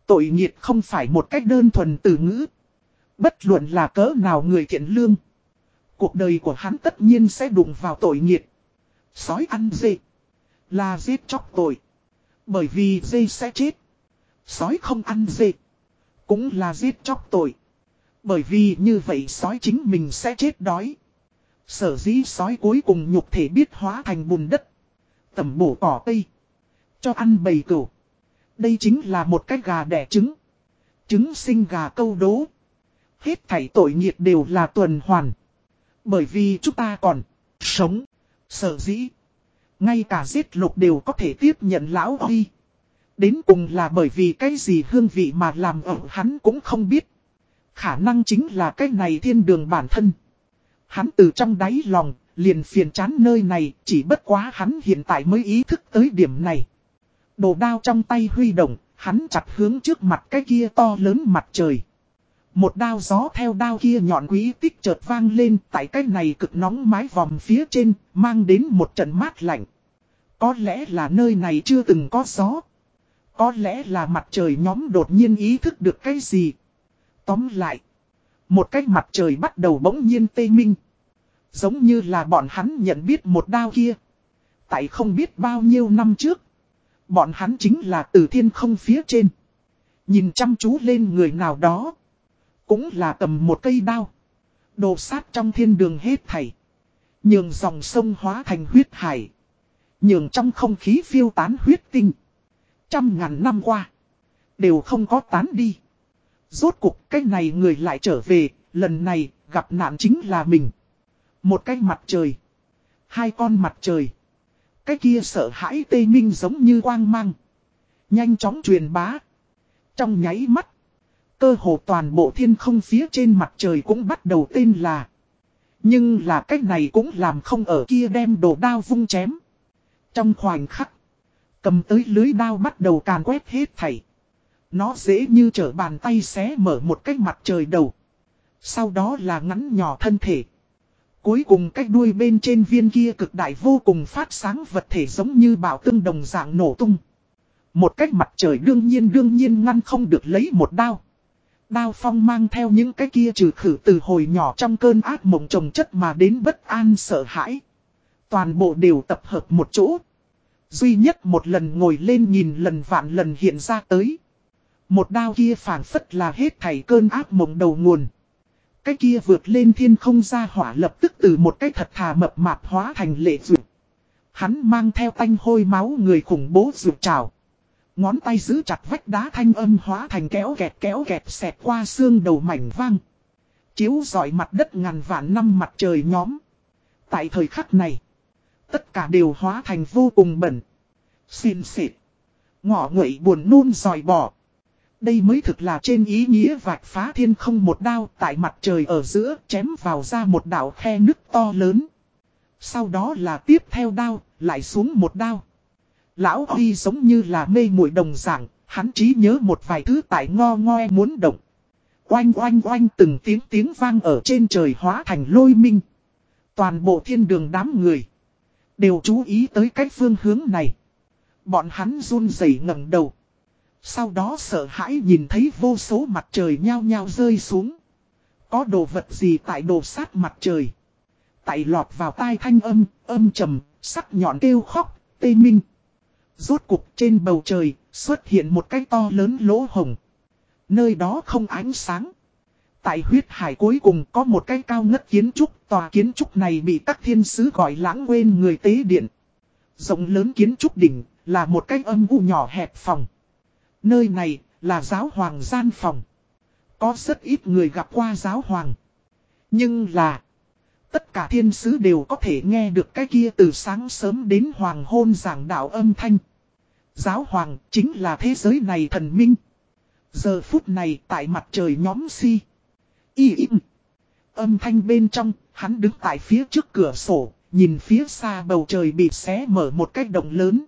Tội nghiệt không phải một cách đơn thuần từ ngữ. Bất luận là cỡ nào người thiện lương. Cuộc đời của hắn tất nhiên sẽ đụng vào tội nghiệt. Sói ăn dê. Là giết chóc tội. Bởi vì dê sẽ chết. Sói không ăn dê. Cũng là giết chóc tội. Bởi vì như vậy sói chính mình sẽ chết đói. Sở dĩ sói cuối cùng nhục thể biết hóa thành bùn đất. Tẩm bổ cỏ cây. Cho ăn bầy cửu. Đây chính là một cái gà đẻ trứng. Trứng sinh gà câu đố. Hết thảy tội nghiệt đều là tuần hoàn. Bởi vì chúng ta còn sống. Sở dĩ. Ngay cả giết lục đều có thể tiếp nhận lão huy. Đến cùng là bởi vì cái gì hương vị mà làm ở hắn cũng không biết. Khả năng chính là cái này thiên đường bản thân. Hắn từ trong đáy lòng, liền phiền chán nơi này, chỉ bất quá hắn hiện tại mới ý thức tới điểm này. Đồ đao trong tay huy động, hắn chặt hướng trước mặt cái kia to lớn mặt trời. Một đao gió theo đao kia nhọn quý tích chợt vang lên tại cái này cực nóng mái vòm phía trên, mang đến một trận mát lạnh. Có lẽ là nơi này chưa từng có gió. Có lẽ là mặt trời nhóm đột nhiên ý thức được cái gì. Tóm lại. Một cái mặt trời bắt đầu bỗng nhiên tê minh. Giống như là bọn hắn nhận biết một đao kia. Tại không biết bao nhiêu năm trước. Bọn hắn chính là từ thiên không phía trên. Nhìn chăm chú lên người nào đó. Cũng là cầm một cây đao. Đồ sát trong thiên đường hết thảy. Nhường dòng sông hóa thành huyết hải. Nhường trong không khí phiêu tán huyết tinh. Trăm ngàn năm qua. Đều không có tán đi. Rốt cục cái này người lại trở về. Lần này gặp nạn chính là mình. Một cái mặt trời. Hai con mặt trời. Cái kia sợ hãi tê minh giống như quang mang. Nhanh chóng truyền bá. Trong nháy mắt. Cơ hồ toàn bộ thiên không phía trên mặt trời cũng bắt đầu tên là. Nhưng là cách này cũng làm không ở kia đem đồ đao vung chém. Trong khoảnh khắc. Cầm tới lưới đao bắt đầu càn quét hết thảy. Nó dễ như trở bàn tay xé mở một cái mặt trời đầu. Sau đó là ngắn nhỏ thân thể. Cuối cùng cách đuôi bên trên viên kia cực đại vô cùng phát sáng vật thể giống như bảo tương đồng dạng nổ tung. Một cách mặt trời đương nhiên đương nhiên ngăn không được lấy một đao. Đao phong mang theo những cái kia trừ khử từ hồi nhỏ trong cơn ác mộng trồng chất mà đến bất an sợ hãi. Toàn bộ đều tập hợp một chỗ. Duy nhất một lần ngồi lên nhìn lần vạn lần hiện ra tới. Một đao kia phản phất là hết thảy cơn áp mộng đầu nguồn. Cái kia vượt lên thiên không ra hỏa lập tức từ một cái thật thà mập mạp hóa thành lệ dược. Hắn mang theo tanh hôi máu người khủng bố dược trào. Ngón tay giữ chặt vách đá thanh âm hóa thành kéo kẹt kéo kẹt xẹt qua xương đầu mảnh vang. Chiếu dọi mặt đất ngàn vạn năm mặt trời nhóm. Tại thời khắc này, tất cả đều hóa thành vô cùng bẩn. Xin xịt. Ngọ nguậy buồn nôn dòi bỏ. Đây mới thực là trên ý nghĩa vạch phá thiên không một đao tại mặt trời ở giữa chém vào ra một đảo khe nứt to lớn. Sau đó là tiếp theo đao, lại xuống một đao. Lão Huy giống như là mê muội đồng dạng, hắn trí nhớ một vài thứ tại ngo ngoe muốn động. Oanh oanh oanh từng tiếng tiếng vang ở trên trời hóa thành lôi minh. Toàn bộ thiên đường đám người. Đều chú ý tới cách phương hướng này. Bọn hắn run rẩy ngẩng đầu. Sau đó sợ hãi nhìn thấy vô số mặt trời nhao nhao rơi xuống. Có đồ vật gì tại đồ sát mặt trời. Tại lọt vào tai thanh âm, âm trầm, sắc nhọn kêu khóc, tê minh. Rốt cục trên bầu trời, xuất hiện một cái to lớn lỗ hồng. Nơi đó không ánh sáng. Tại huyết hải cuối cùng có một cái cao ngất kiến trúc, tòa kiến trúc này bị các thiên sứ gọi lãng quên người tế điện. Rộng lớn kiến trúc đỉnh, là một cái âm u nhỏ hẹp phòng. Nơi này, là giáo hoàng gian phòng. Có rất ít người gặp qua giáo hoàng. Nhưng là, tất cả thiên sứ đều có thể nghe được cái kia từ sáng sớm đến hoàng hôn giảng đạo âm thanh. Giáo hoàng chính là thế giới này thần minh. Giờ phút này tại mặt trời nhóm si. Y im. Âm thanh bên trong, hắn đứng tại phía trước cửa sổ, nhìn phía xa bầu trời bị xé mở một cách động lớn.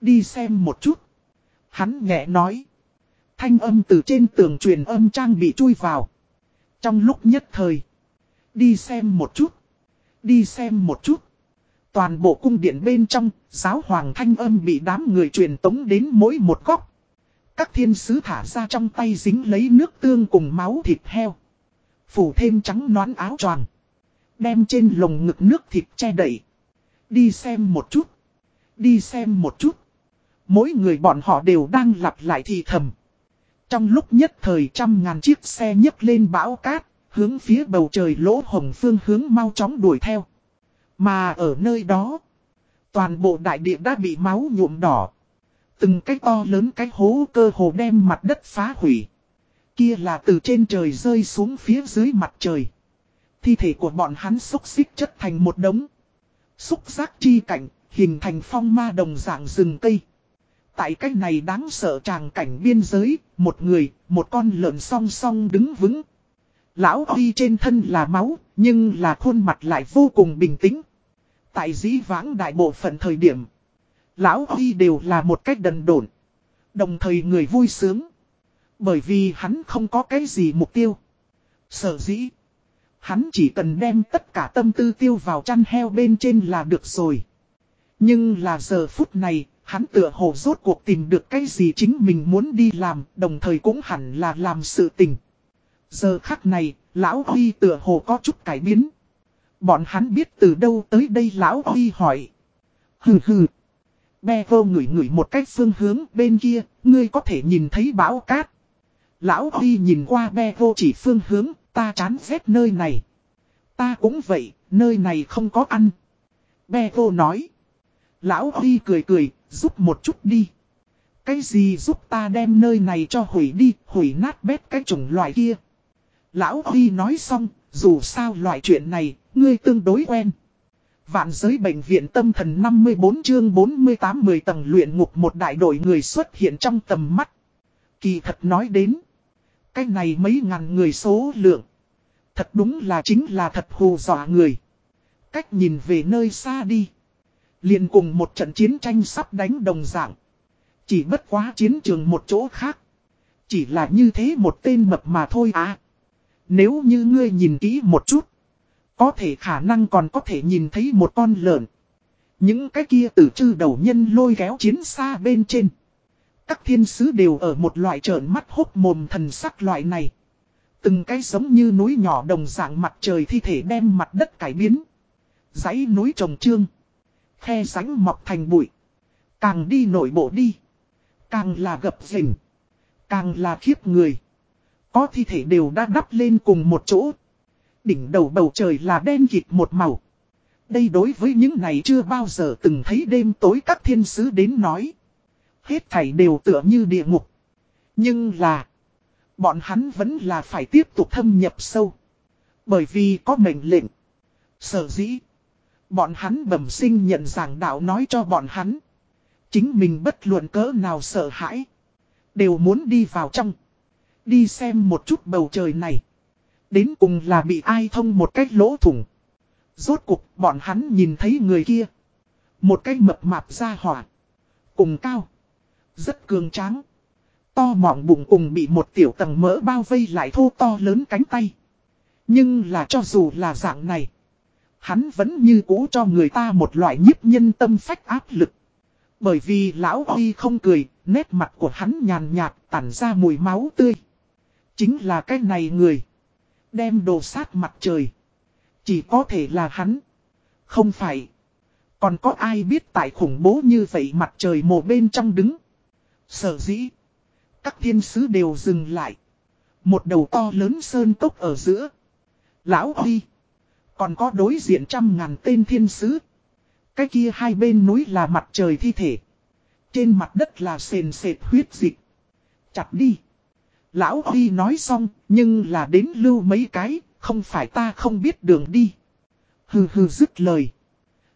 Đi xem một chút. Hắn nhẹ nói. Thanh âm từ trên tường truyền âm trang bị chui vào. Trong lúc nhất thời. Đi xem một chút. Đi xem một chút. Toàn bộ cung điện bên trong, giáo hoàng thanh âm bị đám người truyền tống đến mỗi một góc. Các thiên sứ thả ra trong tay dính lấy nước tương cùng máu thịt heo. Phủ thêm trắng nón áo choàng Đem trên lồng ngực nước thịt che đẩy. Đi xem một chút. Đi xem một chút. Mỗi người bọn họ đều đang lặp lại thì thầm. Trong lúc nhất thời trăm ngàn chiếc xe nhấc lên bão cát, hướng phía bầu trời lỗ hồng phương hướng mau chóng đuổi theo. Mà ở nơi đó, toàn bộ đại địa đã bị máu nhuộm đỏ. Từng cái to lớn cái hố cơ hồ đem mặt đất phá hủy. Kia là từ trên trời rơi xuống phía dưới mặt trời. Thi thể của bọn hắn xúc xích chất thành một đống. Xúc giác chi cảnh, hình thành phong ma đồng dạng rừng cây. Tại cách này đáng sợ tràng cảnh biên giới, một người, một con lợn song song đứng vững. Lão Huy trên thân là máu, nhưng là khuôn mặt lại vô cùng bình tĩnh. Tại dĩ vãng đại bộ phận thời điểm, Lão Huy đều là một cách đần độn. Đồng thời người vui sướng. Bởi vì hắn không có cái gì mục tiêu. Sở dĩ. Hắn chỉ cần đem tất cả tâm tư tiêu vào chăn heo bên trên là được rồi. Nhưng là giờ phút này, hắn tựa hồ rốt cuộc tìm được cái gì chính mình muốn đi làm, đồng thời cũng hẳn là làm sự tình. Giờ khắc này, lão Huy tựa hồ có chút cải biến. Bọn hắn biết từ đâu tới đây lão Huy hỏi. Hừ hừ. Be vô ngửi ngửi một cách phương hướng bên kia, ngươi có thể nhìn thấy bão cát. Lão Huy nhìn qua be vô chỉ phương hướng, ta chán ghét nơi này. Ta cũng vậy, nơi này không có ăn. Be vô nói. Lão Huy cười cười, giúp một chút đi. Cái gì giúp ta đem nơi này cho hủy đi, hủy nát bét cái chủng loại kia. Lão Huy nói xong, dù sao loại chuyện này, ngươi tương đối quen. Vạn giới bệnh viện tâm thần 54 chương 48 10 tầng luyện ngục một đại đội người xuất hiện trong tầm mắt. Kỳ thật nói đến. Cái này mấy ngàn người số lượng. Thật đúng là chính là thật hù dọa người. Cách nhìn về nơi xa đi. liền cùng một trận chiến tranh sắp đánh đồng dạng. Chỉ bất quá chiến trường một chỗ khác. Chỉ là như thế một tên mập mà thôi à. Nếu như ngươi nhìn kỹ một chút. Có thể khả năng còn có thể nhìn thấy một con lợn. Những cái kia tử chư đầu nhân lôi kéo chiến xa bên trên. Các thiên sứ đều ở một loại trợn mắt hốt mồm thần sắc loại này. Từng cái giống như núi nhỏ đồng dạng mặt trời thi thể đem mặt đất cải biến. dãy núi trồng trương. Khe sánh mọc thành bụi. Càng đi nội bộ đi. Càng là gập rình. Càng là khiếp người. Có thi thể đều đã đắp lên cùng một chỗ. Đỉnh đầu bầu trời là đen kịt một màu. Đây đối với những này chưa bao giờ từng thấy đêm tối các thiên sứ đến nói. Hết thảy đều tựa như địa ngục. Nhưng là. Bọn hắn vẫn là phải tiếp tục thâm nhập sâu. Bởi vì có mệnh lệnh. Sở dĩ. Bọn hắn bẩm sinh nhận giảng đạo nói cho bọn hắn. Chính mình bất luận cỡ nào sợ hãi. Đều muốn đi vào trong. Đi xem một chút bầu trời này. Đến cùng là bị ai thông một cách lỗ thủng. Rốt cục bọn hắn nhìn thấy người kia. Một cái mập mạp ra hỏa. Cùng cao. Rất cường tráng. To mọng bụng cùng bị một tiểu tầng mỡ bao vây lại thô to lớn cánh tay. Nhưng là cho dù là dạng này. Hắn vẫn như cũ cho người ta một loại nhiếp nhân tâm phách áp lực. Bởi vì lão Huy không cười, nét mặt của hắn nhàn nhạt tản ra mùi máu tươi. Chính là cái này người. Đem đồ sát mặt trời. Chỉ có thể là hắn. Không phải. Còn có ai biết tại khủng bố như vậy mặt trời mồ bên trong đứng. Sở dĩ. Các thiên sứ đều dừng lại. Một đầu to lớn sơn cốc ở giữa. Lão Huy. Còn có đối diện trăm ngàn tên thiên sứ. Cái kia hai bên núi là mặt trời thi thể. Trên mặt đất là sền sệt huyết dịch. Chặt đi. Lão Huy nói xong, nhưng là đến lưu mấy cái, không phải ta không biết đường đi. Hừ hừ dứt lời.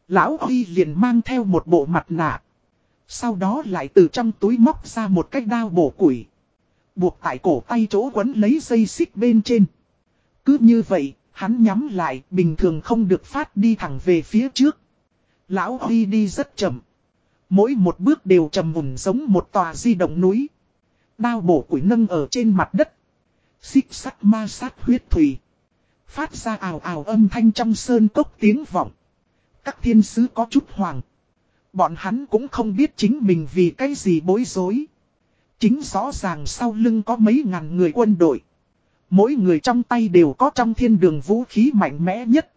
Lão Huy liền mang theo một bộ mặt nạ. Sau đó lại từ trong túi móc ra một cái đao bổ củi. Buộc tại cổ tay chỗ quấn lấy dây xích bên trên. Cứ như vậy, hắn nhắm lại, bình thường không được phát đi thẳng về phía trước. Lão Huy đi rất chậm. Mỗi một bước đều trầm mùn giống một tòa di động núi. Đao bổ củi nâng ở trên mặt đất. Xích sắt ma sát huyết thủy. Phát ra ào ào âm thanh trong sơn cốc tiếng vọng. Các thiên sứ có chút hoàng. Bọn hắn cũng không biết chính mình vì cái gì bối rối. Chính rõ ràng sau lưng có mấy ngàn người quân đội. Mỗi người trong tay đều có trong thiên đường vũ khí mạnh mẽ nhất.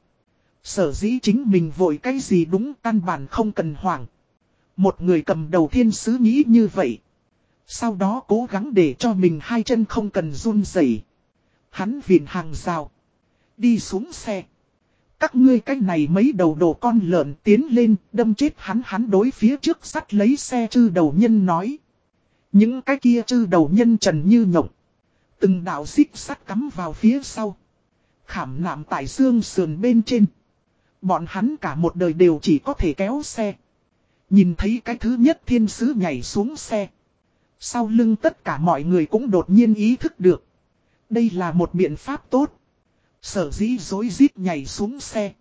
Sở dĩ chính mình vội cái gì đúng căn bản không cần hoảng. Một người cầm đầu thiên sứ nghĩ như vậy. Sau đó cố gắng để cho mình hai chân không cần run rẩy. Hắn viện hàng rào. Đi xuống xe. Các ngươi cách này mấy đầu đồ con lợn tiến lên, đâm chết hắn hắn đối phía trước sắt lấy xe chư đầu nhân nói. Những cái kia chư đầu nhân trần như nhộng. Từng đạo xích sắt cắm vào phía sau. Khảm nạm tại xương sườn bên trên. Bọn hắn cả một đời đều chỉ có thể kéo xe. Nhìn thấy cái thứ nhất thiên sứ nhảy xuống xe. Sau lưng tất cả mọi người cũng đột nhiên ý thức được. Đây là một biện pháp tốt. Sở dĩ dối rít nhảy xuống xe.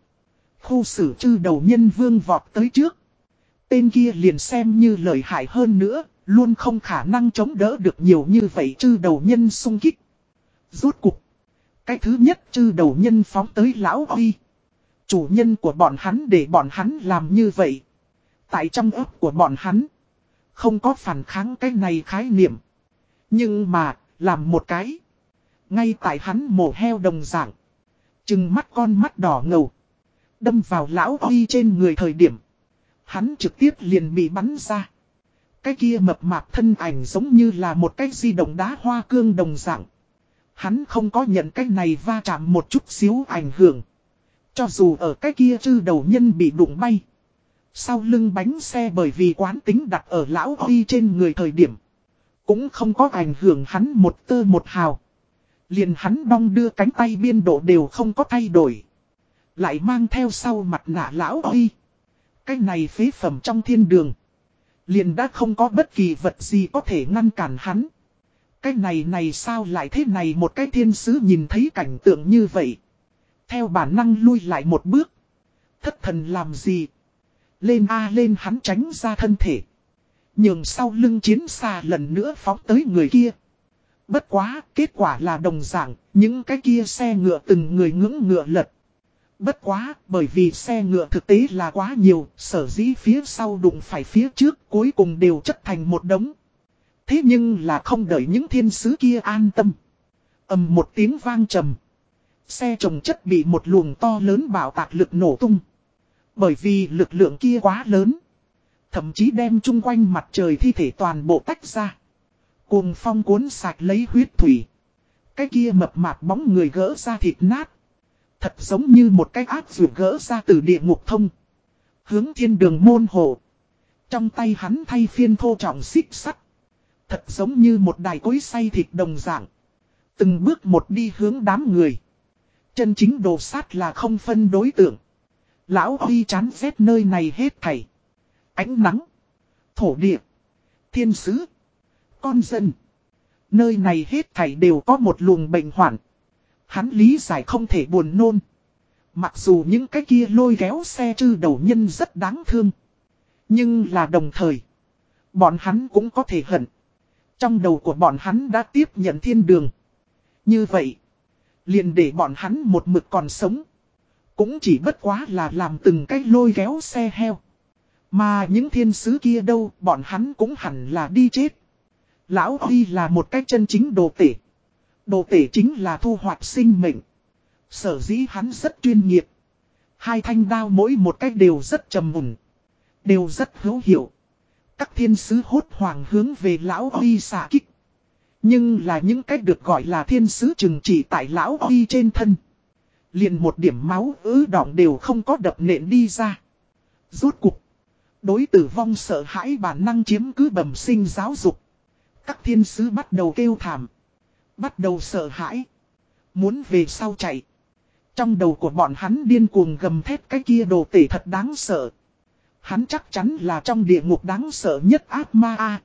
Khu xử chư đầu nhân vương vọt tới trước. Tên kia liền xem như lợi hại hơn nữa, luôn không khả năng chống đỡ được nhiều như vậy chư đầu nhân xung kích. Rốt cục. Cái thứ nhất chư đầu nhân phóng tới lão Huy. Chủ nhân của bọn hắn để bọn hắn làm như vậy. Tại trong ấp của bọn hắn. Không có phản kháng cái này khái niệm. Nhưng mà, làm một cái. Ngay tại hắn mổ heo đồng dạng. Trừng mắt con mắt đỏ ngầu. Đâm vào lão Huy trên người thời điểm. Hắn trực tiếp liền bị bắn ra. Cái kia mập mạp thân ảnh giống như là một cái di động đá hoa cương đồng dạng. Hắn không có nhận cái này va chạm một chút xíu ảnh hưởng. Cho dù ở cái kia chư đầu nhân bị đụng bay. Sau lưng bánh xe bởi vì quán tính đặt ở lão Huy trên người thời điểm. Cũng không có ảnh hưởng hắn một tơ một hào. Liền hắn đong đưa cánh tay biên độ đều không có thay đổi. Lại mang theo sau mặt nạ lão oi. Cái này phế phẩm trong thiên đường. Liền đã không có bất kỳ vật gì có thể ngăn cản hắn. Cái này này sao lại thế này một cái thiên sứ nhìn thấy cảnh tượng như vậy. Theo bản năng lui lại một bước. Thất thần làm gì? Lên A lên hắn tránh ra thân thể. Nhường sau lưng chiến xa lần nữa phóng tới người kia. Bất quá, kết quả là đồng dạng, những cái kia xe ngựa từng người ngưỡng ngựa lật. Bất quá, bởi vì xe ngựa thực tế là quá nhiều, sở dĩ phía sau đụng phải phía trước cuối cùng đều chất thành một đống. Thế nhưng là không đợi những thiên sứ kia an tâm. ầm một tiếng vang trầm. Xe trồng chất bị một luồng to lớn bảo tạc lực nổ tung. Bởi vì lực lượng kia quá lớn. Thậm chí đem chung quanh mặt trời thi thể toàn bộ tách ra. Cuồng phong cuốn sạch lấy huyết thủy. Cái kia mập mạp bóng người gỡ ra thịt nát. Thật giống như một cái ác rượu gỡ ra từ địa ngục thông. Hướng thiên đường môn hộ. Trong tay hắn thay phiên thô trọng xích sắt. Thật giống như một đài cối xay thịt đồng dạng. Từng bước một đi hướng đám người. Chân chính đồ sát là không phân đối tượng. Lão Huy chán ghét nơi này hết thảy. Ánh nắng. Thổ địa. Thiên sứ. Con dân. Nơi này hết thảy đều có một luồng bệnh hoạn. Hắn lý giải không thể buồn nôn. Mặc dù những cái kia lôi kéo xe chư đầu nhân rất đáng thương. Nhưng là đồng thời. Bọn hắn cũng có thể hận. Trong đầu của bọn hắn đã tiếp nhận thiên đường. Như vậy. Liền để bọn hắn một mực còn sống. Cũng chỉ bất quá là làm từng cái lôi kéo xe heo. Mà những thiên sứ kia đâu, bọn hắn cũng hẳn là đi chết. Lão Huy là một cách chân chính đồ tể. Đồ tể chính là thu hoạch sinh mệnh. Sở dĩ hắn rất chuyên nghiệp. Hai thanh đao mỗi một cách đều rất trầm mùng. Đều rất hữu hiệu. Các thiên sứ hốt hoàng hướng về lão Huy xả kích. Nhưng là những cách được gọi là thiên sứ trừng chỉ tại lão Huy trên thân. Liền một điểm máu ứ đọng đều không có đập nện đi ra. Rốt cục. Đối tử vong sợ hãi bản năng chiếm cứ bẩm sinh giáo dục. Các thiên sứ bắt đầu kêu thảm. Bắt đầu sợ hãi. Muốn về sau chạy. Trong đầu của bọn hắn điên cuồng gầm thét cái kia đồ tể thật đáng sợ. Hắn chắc chắn là trong địa ngục đáng sợ nhất ác ma A.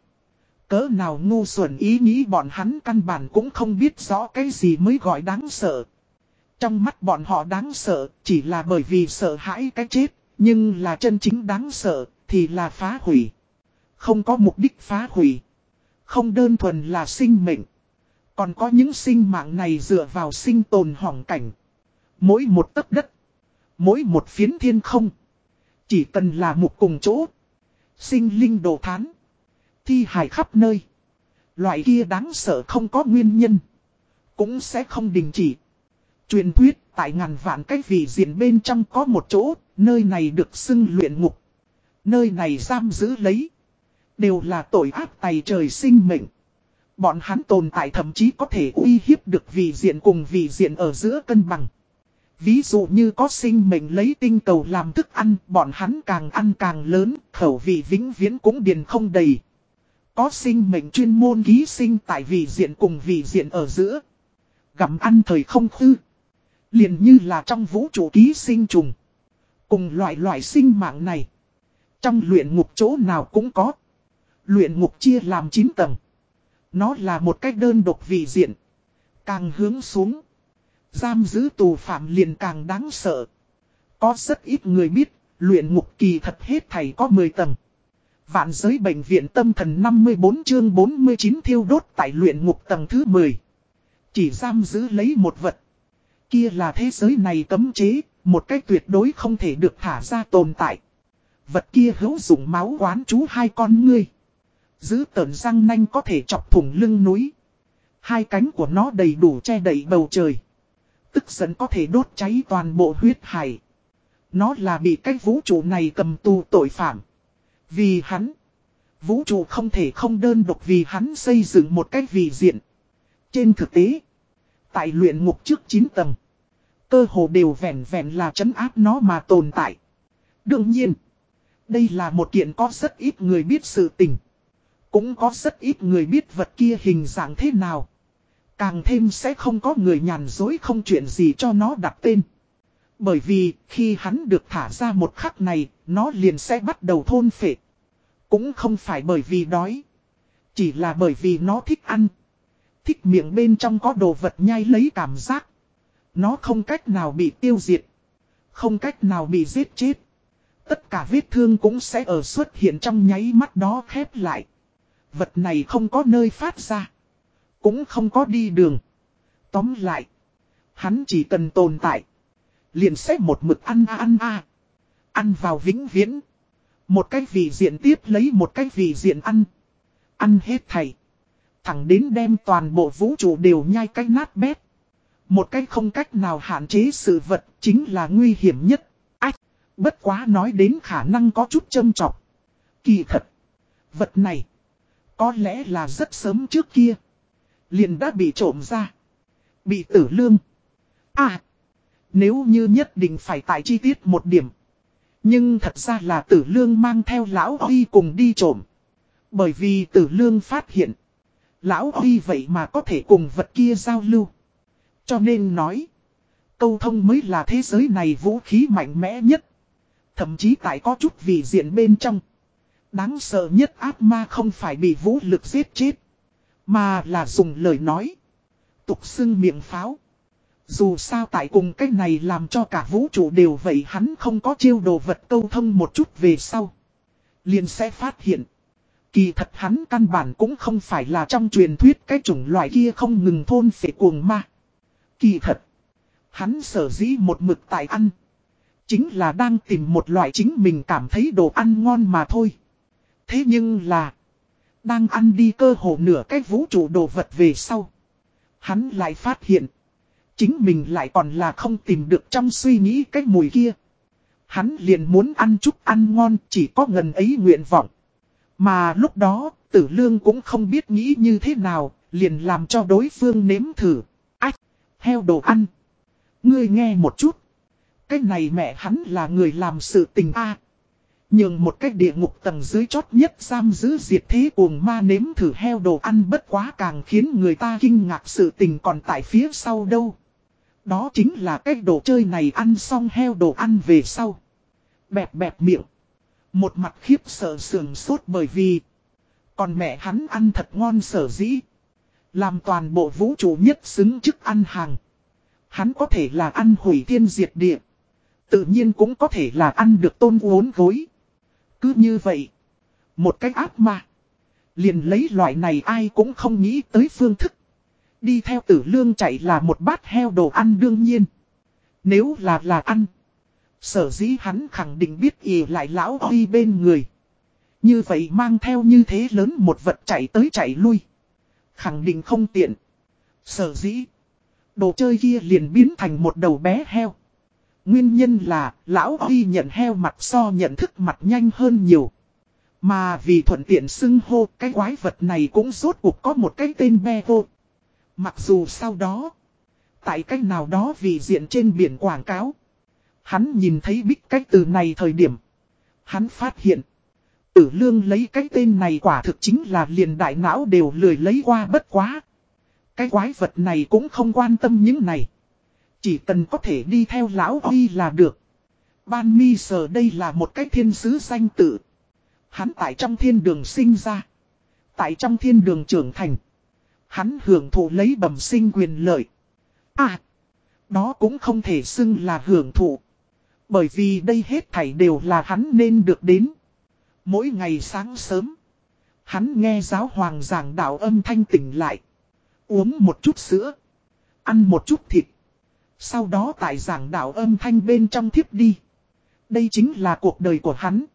Cỡ nào ngu xuẩn ý nghĩ bọn hắn căn bản cũng không biết rõ cái gì mới gọi đáng sợ. Trong mắt bọn họ đáng sợ chỉ là bởi vì sợ hãi cái chết, nhưng là chân chính đáng sợ thì là phá hủy. Không có mục đích phá hủy. Không đơn thuần là sinh mệnh. Còn có những sinh mạng này dựa vào sinh tồn hỏng cảnh. Mỗi một tấc đất. Mỗi một phiến thiên không. Chỉ cần là một cùng chỗ. Sinh linh đồ thán. Thi hài khắp nơi. Loại kia đáng sợ không có nguyên nhân. Cũng sẽ không đình chỉ. Truyền thuyết tại ngàn vạn cái vị diện bên trong có một chỗ. Nơi này được xưng luyện ngục. Nơi này giam giữ lấy. Đều là tội ác tay trời sinh mệnh. Bọn hắn tồn tại thậm chí có thể uy hiếp được vị diện cùng vị diện ở giữa cân bằng. Ví dụ như có sinh mệnh lấy tinh cầu làm thức ăn, bọn hắn càng ăn càng lớn, khẩu vị vĩnh viễn cũng điền không đầy. Có sinh mệnh chuyên môn ký sinh tại vị diện cùng vị diện ở giữa. Gặm ăn thời không khư. Liền như là trong vũ trụ ký sinh trùng. Cùng loại loại sinh mạng này. Trong luyện ngục chỗ nào cũng có. Luyện ngục chia làm 9 tầng. Nó là một cách đơn độc vị diện. Càng hướng xuống. Giam giữ tù phạm liền càng đáng sợ. Có rất ít người biết, luyện ngục kỳ thật hết thầy có 10 tầng. Vạn giới bệnh viện tâm thần 54 chương 49 thiêu đốt tại luyện ngục tầng thứ 10. Chỉ giam giữ lấy một vật. Kia là thế giới này cấm chế, một cách tuyệt đối không thể được thả ra tồn tại. Vật kia hữu dụng máu quán chú hai con ngươi. Giữ tờn răng nanh có thể chọc thủng lưng núi. Hai cánh của nó đầy đủ che đậy bầu trời. Tức giận có thể đốt cháy toàn bộ huyết hải. Nó là bị cái vũ trụ này cầm tù tội phạm. Vì hắn. Vũ trụ không thể không đơn độc vì hắn xây dựng một cách vì diện. Trên thực tế. Tại luyện ngục trước 9 tầng. Cơ hồ đều vẹn vẹn là trấn áp nó mà tồn tại. Đương nhiên. Đây là một kiện có rất ít người biết sự tình. Cũng có rất ít người biết vật kia hình dạng thế nào. Càng thêm sẽ không có người nhàn dối không chuyện gì cho nó đặt tên. Bởi vì khi hắn được thả ra một khắc này, nó liền sẽ bắt đầu thôn phệ. Cũng không phải bởi vì đói. Chỉ là bởi vì nó thích ăn. Thích miệng bên trong có đồ vật nhai lấy cảm giác. Nó không cách nào bị tiêu diệt. Không cách nào bị giết chết. Tất cả vết thương cũng sẽ ở xuất hiện trong nháy mắt đó khép lại. Vật này không có nơi phát ra. Cũng không có đi đường. Tóm lại. Hắn chỉ cần tồn tại. Liền sẽ một mực ăn a ăn a. Ăn vào vĩnh viễn. Một cái vị diện tiếp lấy một cái vị diện ăn. Ăn hết thầy. Thẳng đến đem toàn bộ vũ trụ đều nhai cái nát bét. Một cách không cách nào hạn chế sự vật chính là nguy hiểm nhất. Ách, bất quá nói đến khả năng có chút châm trọc. Kỳ thật. Vật này. Có lẽ là rất sớm trước kia. Liền đã bị trộm ra. Bị tử lương. À. Nếu như nhất định phải tại chi tiết một điểm. Nhưng thật ra là tử lương mang theo lão Huy cùng đi trộm. Bởi vì tử lương phát hiện. Lão Huy vậy mà có thể cùng vật kia giao lưu. Cho nên nói. câu thông mới là thế giới này vũ khí mạnh mẽ nhất. Thậm chí tại có chút vị diện bên trong. Đáng sợ nhất ác ma không phải bị vũ lực giết chết. Mà là dùng lời nói. Tục xưng miệng pháo. Dù sao tại cùng cái này làm cho cả vũ trụ đều vậy hắn không có chiêu đồ vật câu thông một chút về sau. Liền sẽ phát hiện. Kỳ thật hắn căn bản cũng không phải là trong truyền thuyết cái chủng loại kia không ngừng thôn phệ cuồng ma. Kỳ thật. Hắn sở dĩ một mực tại ăn. Chính là đang tìm một loại chính mình cảm thấy đồ ăn ngon mà thôi. Thế nhưng là. Đang ăn đi cơ hồ nửa cái vũ trụ đồ vật về sau. Hắn lại phát hiện. Chính mình lại còn là không tìm được trong suy nghĩ cái mùi kia. Hắn liền muốn ăn chút ăn ngon chỉ có ngần ấy nguyện vọng. Mà lúc đó, tử lương cũng không biết nghĩ như thế nào, liền làm cho đối phương nếm thử. Ách, heo đồ ăn. Ngươi nghe một chút. Cái này mẹ hắn là người làm sự tình a Nhường một cái địa ngục tầng dưới chót nhất giam giữ diệt thế cuồng ma nếm thử heo đồ ăn bất quá càng khiến người ta kinh ngạc sự tình còn tại phía sau đâu. Đó chính là cái đồ chơi này ăn xong heo đồ ăn về sau. Bẹp bẹp miệng. Một mặt khiếp sợ sườn sốt bởi vì Còn mẹ hắn ăn thật ngon sở dĩ Làm toàn bộ vũ trụ nhất xứng chức ăn hàng Hắn có thể là ăn hủy thiên diệt địa Tự nhiên cũng có thể là ăn được tôn uốn gối cứ như vậy Một cách ác mà Liền lấy loại này ai cũng không nghĩ tới phương thức Đi theo tử lương chạy là một bát heo đồ ăn đương nhiên Nếu là là ăn, Sở dĩ hắn khẳng định biết ỉ lại lão huy bên người. Như vậy mang theo như thế lớn một vật chạy tới chạy lui. Khẳng định không tiện. Sở dĩ. Đồ chơi kia liền biến thành một đầu bé heo. Nguyên nhân là, lão huy nhận heo mặt so nhận thức mặt nhanh hơn nhiều. Mà vì thuận tiện xưng hô, cái quái vật này cũng rốt cuộc có một cái tên be vô. Mặc dù sau đó. Tại cách nào đó vì diện trên biển quảng cáo. Hắn nhìn thấy bích cách từ này thời điểm. Hắn phát hiện. Tử lương lấy cái tên này quả thực chính là liền đại não đều lười lấy qua bất quá. Cái quái vật này cũng không quan tâm những này. Chỉ cần có thể đi theo lão Huy là được. Ban mi sờ đây là một cái thiên sứ danh tự. Hắn tại trong thiên đường sinh ra. Tại trong thiên đường trưởng thành. Hắn hưởng thụ lấy bẩm sinh quyền lợi. À. Đó cũng không thể xưng là hưởng thụ. Bởi vì đây hết thảy đều là hắn nên được đến. Mỗi ngày sáng sớm, hắn nghe giáo hoàng giảng đạo âm thanh tỉnh lại. Uống một chút sữa, ăn một chút thịt. Sau đó tại giảng đạo âm thanh bên trong thiếp đi. Đây chính là cuộc đời của hắn.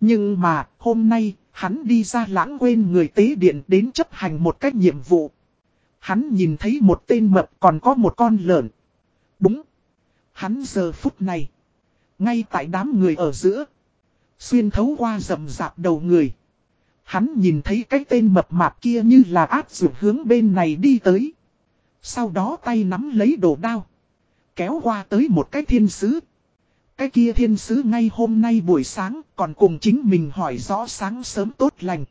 Nhưng mà, hôm nay, hắn đi ra lãng quên người tế điện đến chấp hành một cách nhiệm vụ. Hắn nhìn thấy một tên mập còn có một con lợn. Đúng. Hắn giờ phút này. Ngay tại đám người ở giữa. Xuyên thấu qua rầm rạp đầu người. Hắn nhìn thấy cái tên mập mạp kia như là áp dụng hướng bên này đi tới. Sau đó tay nắm lấy đồ đao. Kéo qua tới một cái thiên sứ. Cái kia thiên sứ ngay hôm nay buổi sáng còn cùng chính mình hỏi rõ sáng sớm tốt lành.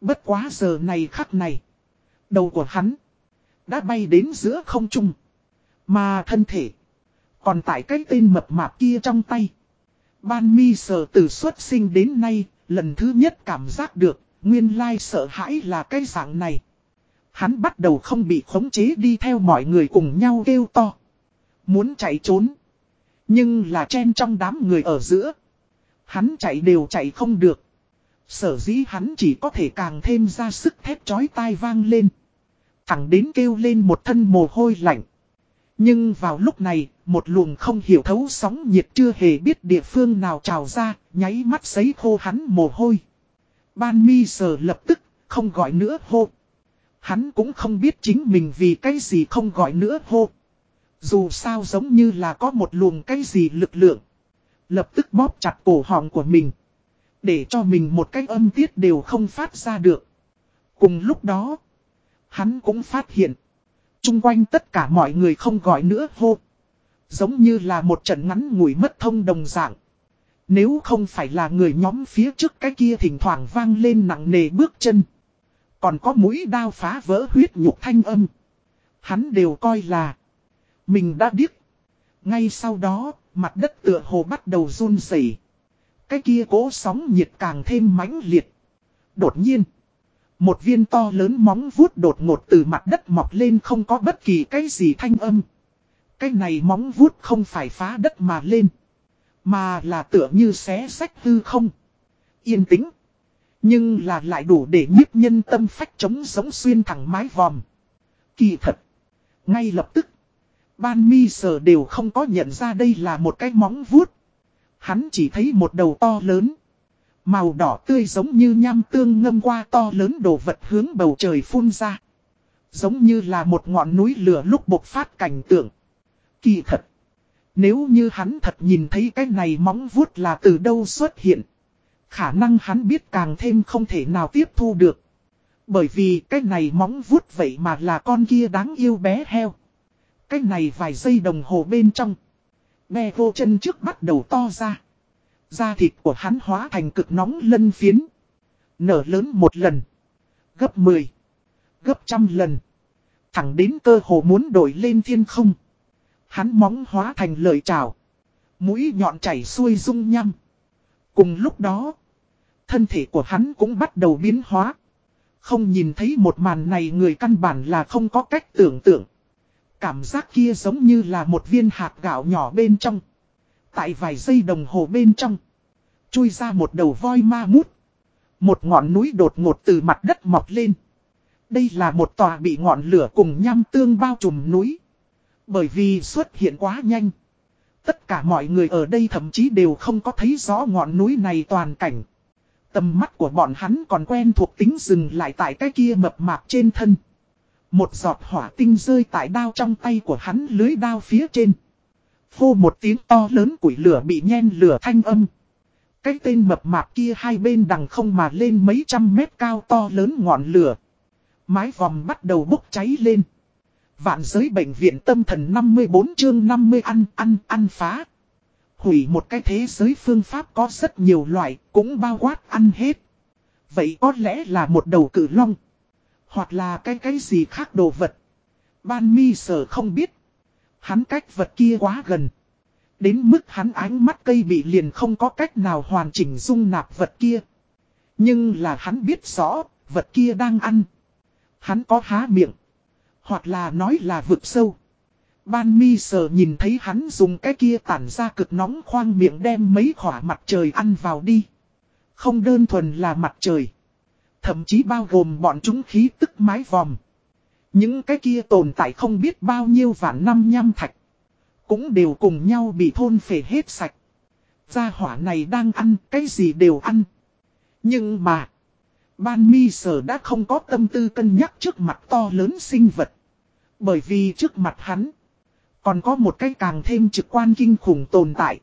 Bất quá giờ này khắc này. Đầu của hắn. Đã bay đến giữa không trung. Mà thân thể. Còn tại cái tên mập mạp kia trong tay. Ban mi sờ từ xuất sinh đến nay, lần thứ nhất cảm giác được, nguyên lai sợ hãi là cái dạng này. Hắn bắt đầu không bị khống chế đi theo mọi người cùng nhau kêu to. Muốn chạy trốn. Nhưng là chen trong đám người ở giữa. Hắn chạy đều chạy không được. Sở dĩ hắn chỉ có thể càng thêm ra sức thép chói tai vang lên. Thẳng đến kêu lên một thân mồ hôi lạnh. Nhưng vào lúc này, một luồng không hiểu thấu sóng nhiệt chưa hề biết địa phương nào trào ra, nháy mắt sấy khô hắn mồ hôi. Ban mi sờ lập tức, không gọi nữa hô. Hắn cũng không biết chính mình vì cái gì không gọi nữa hô. Dù sao giống như là có một luồng cái gì lực lượng. Lập tức bóp chặt cổ họng của mình. Để cho mình một cái âm tiết đều không phát ra được. Cùng lúc đó, hắn cũng phát hiện. Trung quanh tất cả mọi người không gọi nữa hô. Giống như là một trận ngắn ngủi mất thông đồng dạng. Nếu không phải là người nhóm phía trước cái kia thỉnh thoảng vang lên nặng nề bước chân. Còn có mũi đao phá vỡ huyết nhục thanh âm. Hắn đều coi là. Mình đã điếc. Ngay sau đó, mặt đất tựa hồ bắt đầu run rẩy. Cái kia cố sóng nhiệt càng thêm mãnh liệt. Đột nhiên, một viên to lớn móng vuốt đột ngột từ mặt đất mọc lên không có bất kỳ cái gì thanh âm. Cái này móng vuốt không phải phá đất mà lên. Mà là tựa như xé sách hư không. Yên tĩnh. Nhưng là lại đủ để nhiếp nhân tâm phách chống giống xuyên thẳng mái vòm. Kỳ thật. Ngay lập tức. Ban mi sở đều không có nhận ra đây là một cái móng vuốt. Hắn chỉ thấy một đầu to lớn. Màu đỏ tươi giống như nham tương ngâm qua to lớn đồ vật hướng bầu trời phun ra. Giống như là một ngọn núi lửa lúc bộc phát cảnh tượng. Kỳ thật. Nếu như hắn thật nhìn thấy cái này móng vuốt là từ đâu xuất hiện. Khả năng hắn biết càng thêm không thể nào tiếp thu được. Bởi vì cái này móng vuốt vậy mà là con kia đáng yêu bé heo. Cái này vài giây đồng hồ bên trong. Bè vô chân trước bắt đầu to ra. Da thịt của hắn hóa thành cực nóng lân phiến. Nở lớn một lần. Gấp 10. Gấp trăm lần. Thẳng đến cơ hồ muốn đổi lên thiên không. Hắn móng hóa thành lời chào. Mũi nhọn chảy xuôi rung nhăm. Cùng lúc đó. Thân thể của hắn cũng bắt đầu biến hóa. Không nhìn thấy một màn này người căn bản là không có cách tưởng tượng. Cảm giác kia giống như là một viên hạt gạo nhỏ bên trong. Tại vài giây đồng hồ bên trong. Chui ra một đầu voi ma mút. Một ngọn núi đột ngột từ mặt đất mọc lên. Đây là một tòa bị ngọn lửa cùng nham tương bao trùm núi. Bởi vì xuất hiện quá nhanh. Tất cả mọi người ở đây thậm chí đều không có thấy rõ ngọn núi này toàn cảnh. Tầm mắt của bọn hắn còn quen thuộc tính dừng lại tại cái kia mập mạp trên thân. Một giọt hỏa tinh rơi tại đao trong tay của hắn lưới đao phía trên. Phô một tiếng to lớn củi lửa bị nhen lửa thanh âm. Cái tên mập mạp kia hai bên đằng không mà lên mấy trăm mét cao to lớn ngọn lửa. Mái vòng bắt đầu bốc cháy lên. Vạn giới bệnh viện tâm thần 54 chương 50 ăn, ăn, ăn phá. Hủy một cái thế giới phương pháp có rất nhiều loại, cũng bao quát ăn hết. Vậy có lẽ là một đầu cử long. Hoặc là cái cái gì khác đồ vật. Ban mi sở không biết. Hắn cách vật kia quá gần. Đến mức hắn ánh mắt cây bị liền không có cách nào hoàn chỉnh dung nạp vật kia. Nhưng là hắn biết rõ, vật kia đang ăn. Hắn có há miệng. Hoặc là nói là vực sâu. Ban mi sờ nhìn thấy hắn dùng cái kia tản ra cực nóng khoang miệng đem mấy khỏa mặt trời ăn vào đi. Không đơn thuần là mặt trời. Thậm chí bao gồm bọn chúng khí tức mái vòm. Những cái kia tồn tại không biết bao nhiêu vạn năm nham thạch. Cũng đều cùng nhau bị thôn phể hết sạch. Gia hỏa này đang ăn, cái gì đều ăn. Nhưng mà, ban mi sở đã không có tâm tư cân nhắc trước mặt to lớn sinh vật. Bởi vì trước mặt hắn, còn có một cái càng thêm trực quan kinh khủng tồn tại.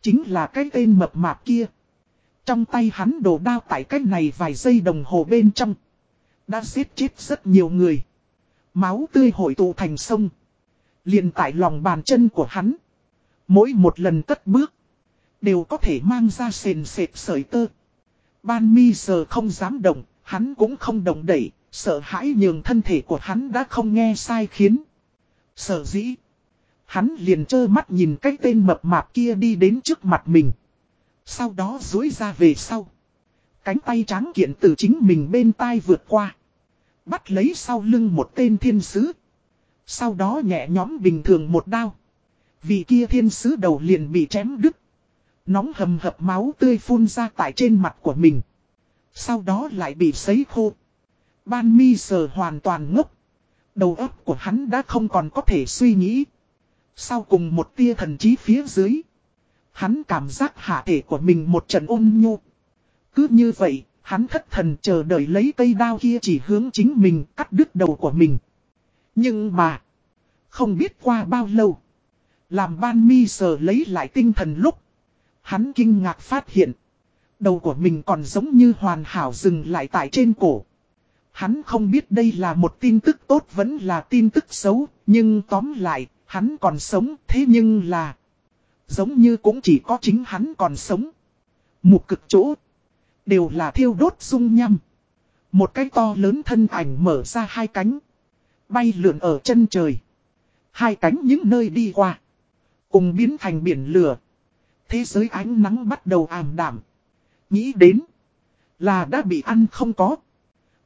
Chính là cái tên mập mạp kia. Trong tay hắn đổ đao tại cái này vài giây đồng hồ bên trong. Đã giết chết rất nhiều người. Máu tươi hội tụ thành sông. liền tại lòng bàn chân của hắn. Mỗi một lần cất bước. Đều có thể mang ra sền sệt sợi tơ. Ban mi giờ không dám động. Hắn cũng không động đẩy. Sợ hãi nhường thân thể của hắn đã không nghe sai khiến. Sợ dĩ. Hắn liền trơ mắt nhìn cái tên mập mạp kia đi đến trước mặt mình. Sau đó dối ra về sau. Cánh tay trắng kiện từ chính mình bên tai vượt qua. Bắt lấy sau lưng một tên thiên sứ. Sau đó nhẹ nhóm bình thường một đao. Vì kia thiên sứ đầu liền bị chém đứt. Nóng hầm hập máu tươi phun ra tại trên mặt của mình. Sau đó lại bị sấy khô. Ban mi sờ hoàn toàn ngốc. Đầu óc của hắn đã không còn có thể suy nghĩ. Sau cùng một tia thần trí phía dưới. Hắn cảm giác hạ thể của mình một trận ôn nhu. Cứ như vậy, hắn thất thần chờ đợi lấy cây đao kia chỉ hướng chính mình cắt đứt đầu của mình. Nhưng mà, không biết qua bao lâu, làm ban mi sờ lấy lại tinh thần lúc. Hắn kinh ngạc phát hiện, đầu của mình còn giống như hoàn hảo dừng lại tại trên cổ. Hắn không biết đây là một tin tức tốt vẫn là tin tức xấu, nhưng tóm lại, hắn còn sống thế nhưng là... Giống như cũng chỉ có chính hắn còn sống. Một cực chỗ. Đều là thiêu đốt dung nhằm. Một cái to lớn thân ảnh mở ra hai cánh. Bay lượn ở chân trời. Hai cánh những nơi đi qua. Cùng biến thành biển lửa. Thế giới ánh nắng bắt đầu ảm đạm. Nghĩ đến. Là đã bị ăn không có.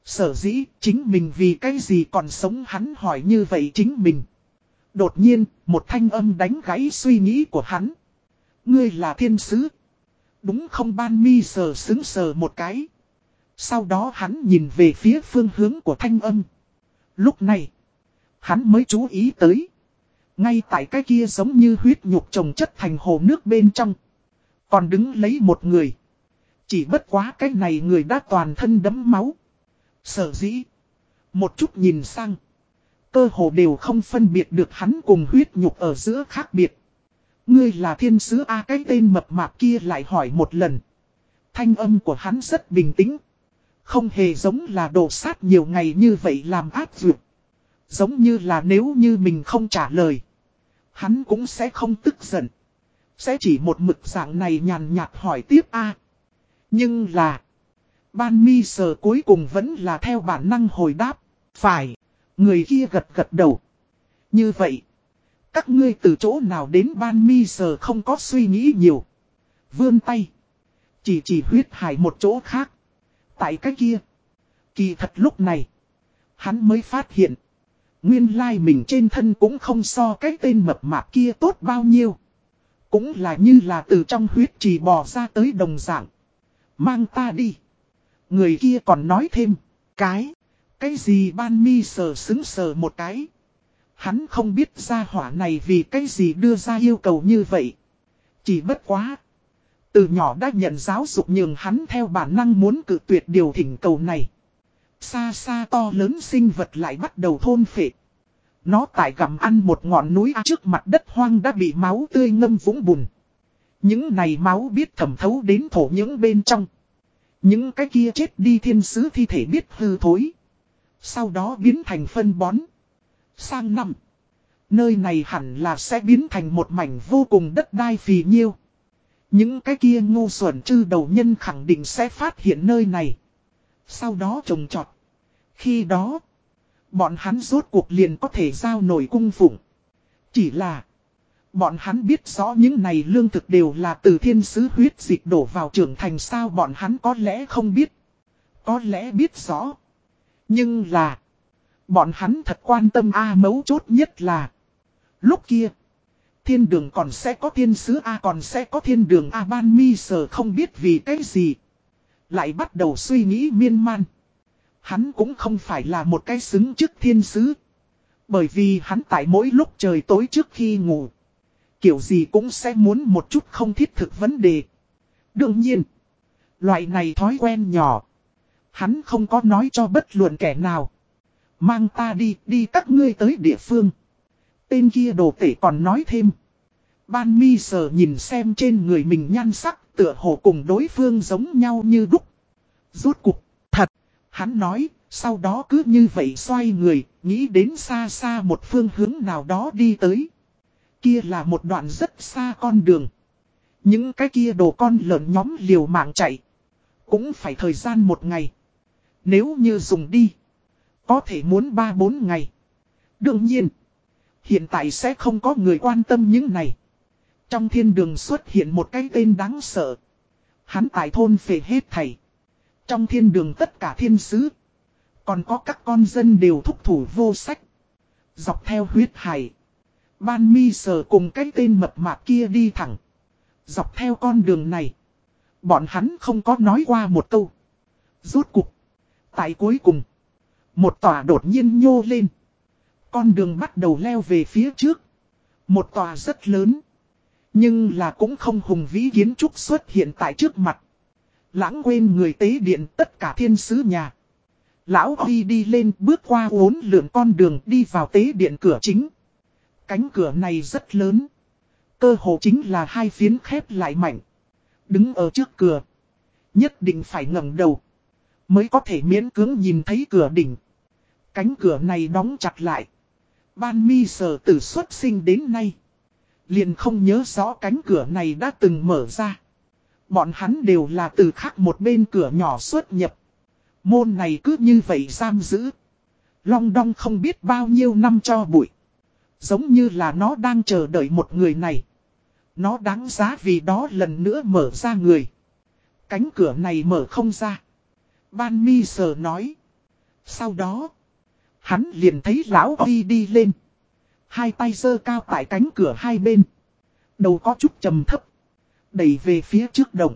Sở dĩ chính mình vì cái gì còn sống hắn hỏi như vậy chính mình. Đột nhiên, một thanh âm đánh gãy suy nghĩ của hắn. Ngươi là thiên sứ. Đúng không ban mi sờ xứng sờ một cái. Sau đó hắn nhìn về phía phương hướng của thanh âm. Lúc này, hắn mới chú ý tới. Ngay tại cái kia giống như huyết nhục trồng chất thành hồ nước bên trong. Còn đứng lấy một người. Chỉ bất quá cái này người đã toàn thân đấm máu. Sở dĩ. Một chút nhìn sang. Cơ hồ đều không phân biệt được hắn cùng huyết nhục ở giữa khác biệt. Ngươi là thiên sứ A, cái tên mập mạp kia lại hỏi một lần. Thanh âm của hắn rất bình tĩnh. Không hề giống là đồ sát nhiều ngày như vậy làm áp vượt. Giống như là nếu như mình không trả lời. Hắn cũng sẽ không tức giận. Sẽ chỉ một mực dạng này nhàn nhạt hỏi tiếp A. Nhưng là. Ban mi sờ cuối cùng vẫn là theo bản năng hồi đáp. Phải. Người kia gật gật đầu. Như vậy. Các ngươi từ chỗ nào đến ban mi sờ không có suy nghĩ nhiều. Vươn tay. Chỉ chỉ huyết hải một chỗ khác. Tại cái kia. Kỳ thật lúc này. Hắn mới phát hiện. Nguyên lai mình trên thân cũng không so cái tên mập mạp kia tốt bao nhiêu. Cũng là như là từ trong huyết trì bò ra tới đồng dạng. Mang ta đi. Người kia còn nói thêm. Cái. Cái gì ban mi sờ xứng sờ một cái. Hắn không biết ra hỏa này vì cái gì đưa ra yêu cầu như vậy. Chỉ bất quá. Từ nhỏ đã nhận giáo dục nhường hắn theo bản năng muốn cự tuyệt điều thỉnh cầu này. Xa xa to lớn sinh vật lại bắt đầu thôn phệ. Nó tại gặm ăn một ngọn núi trước mặt đất hoang đã bị máu tươi ngâm vũng bùn. Những này máu biết thẩm thấu đến thổ những bên trong. Những cái kia chết đi thiên sứ thi thể biết hư thối. Sau đó biến thành phân bón. Sang năm. Nơi này hẳn là sẽ biến thành một mảnh vô cùng đất đai phì nhiêu. Những cái kia ngu xuẩn chư đầu nhân khẳng định sẽ phát hiện nơi này. Sau đó trồng trọt. Khi đó, bọn hắn rốt cuộc liền có thể giao nổi cung phụng. Chỉ là, bọn hắn biết rõ những này lương thực đều là từ thiên sứ huyết dịch đổ vào trưởng thành sao bọn hắn có lẽ không biết. Có lẽ biết rõ. Nhưng là, bọn hắn thật quan tâm A mấu chốt nhất là, lúc kia, thiên đường còn sẽ có thiên sứ A còn sẽ có thiên đường A ban mi sờ không biết vì cái gì. Lại bắt đầu suy nghĩ miên man. Hắn cũng không phải là một cái xứng trước thiên sứ. Bởi vì hắn tại mỗi lúc trời tối trước khi ngủ. Kiểu gì cũng sẽ muốn một chút không thiết thực vấn đề. Đương nhiên. Loại này thói quen nhỏ. Hắn không có nói cho bất luận kẻ nào. Mang ta đi, đi các ngươi tới địa phương. Tên kia đồ tể còn nói thêm. Ban mi sờ nhìn xem trên người mình nhan sắc tựa hồ cùng đối phương giống nhau như đúc. Rốt cục, thật, hắn nói, sau đó cứ như vậy xoay người, nghĩ đến xa xa một phương hướng nào đó đi tới. Kia là một đoạn rất xa con đường. Những cái kia đồ con lợn nhóm liều mạng chạy. Cũng phải thời gian một ngày. Nếu như dùng đi, có thể muốn 3-4 ngày. Đương nhiên, hiện tại sẽ không có người quan tâm những này. Trong thiên đường xuất hiện một cái tên đáng sợ. Hắn tại thôn phệ hết thầy. Trong thiên đường tất cả thiên sứ. Còn có các con dân đều thúc thủ vô sách. Dọc theo huyết hải. Ban mi sờ cùng cái tên mập mạp kia đi thẳng. Dọc theo con đường này. Bọn hắn không có nói qua một câu. Rốt cục. Tại cuối cùng. Một tòa đột nhiên nhô lên. Con đường bắt đầu leo về phía trước. Một tòa rất lớn. Nhưng là cũng không hùng vĩ kiến trúc xuất hiện tại trước mặt. Lãng quên người tế điện tất cả thiên sứ nhà. Lão Huy đi lên bước qua uốn lượn con đường đi vào tế điện cửa chính. Cánh cửa này rất lớn. Cơ hồ chính là hai phiến khép lại mạnh. Đứng ở trước cửa. Nhất định phải ngẩng đầu. Mới có thể miễn cưỡng nhìn thấy cửa đỉnh. Cánh cửa này đóng chặt lại. Ban mi sở từ xuất sinh đến nay. Liền không nhớ rõ cánh cửa này đã từng mở ra. Bọn hắn đều là từ khác một bên cửa nhỏ xuất nhập. Môn này cứ như vậy giam giữ. Long đong không biết bao nhiêu năm cho bụi. Giống như là nó đang chờ đợi một người này. Nó đáng giá vì đó lần nữa mở ra người. Cánh cửa này mở không ra. Ban mi sờ nói. Sau đó. Hắn liền thấy lão Huy đi lên. Hai tay sơ cao tại cánh cửa hai bên. Đầu có chút trầm thấp. Đẩy về phía trước động.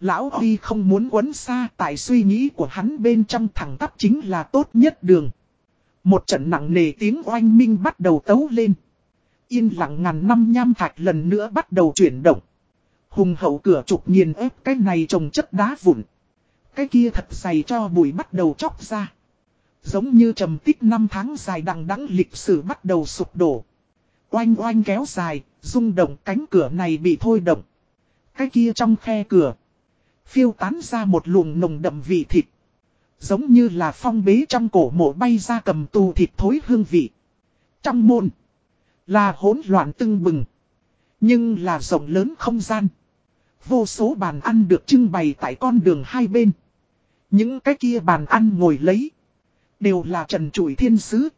Lão Huy không muốn quấn xa tại suy nghĩ của hắn bên trong thẳng tắp chính là tốt nhất đường. Một trận nặng nề tiếng oanh minh bắt đầu tấu lên. Yên lặng ngàn năm nham thạch lần nữa bắt đầu chuyển động. Hùng hậu cửa trục nghiền ép cái này trồng chất đá vụn. Cái kia thật dày cho bụi bắt đầu chóc ra. Giống như trầm tích năm tháng dài đằng đắng lịch sử bắt đầu sụp đổ. Oanh oanh kéo dài, rung động cánh cửa này bị thôi động. Cái kia trong khe cửa. Phiêu tán ra một luồng nồng đậm vị thịt. Giống như là phong bế trong cổ mộ bay ra cầm tù thịt thối hương vị. Trong môn. Là hỗn loạn tưng bừng. Nhưng là rộng lớn không gian. Vô số bàn ăn được trưng bày tại con đường hai bên. Những cái kia bàn ăn ngồi lấy. Đều là trần trụi thiên sứ.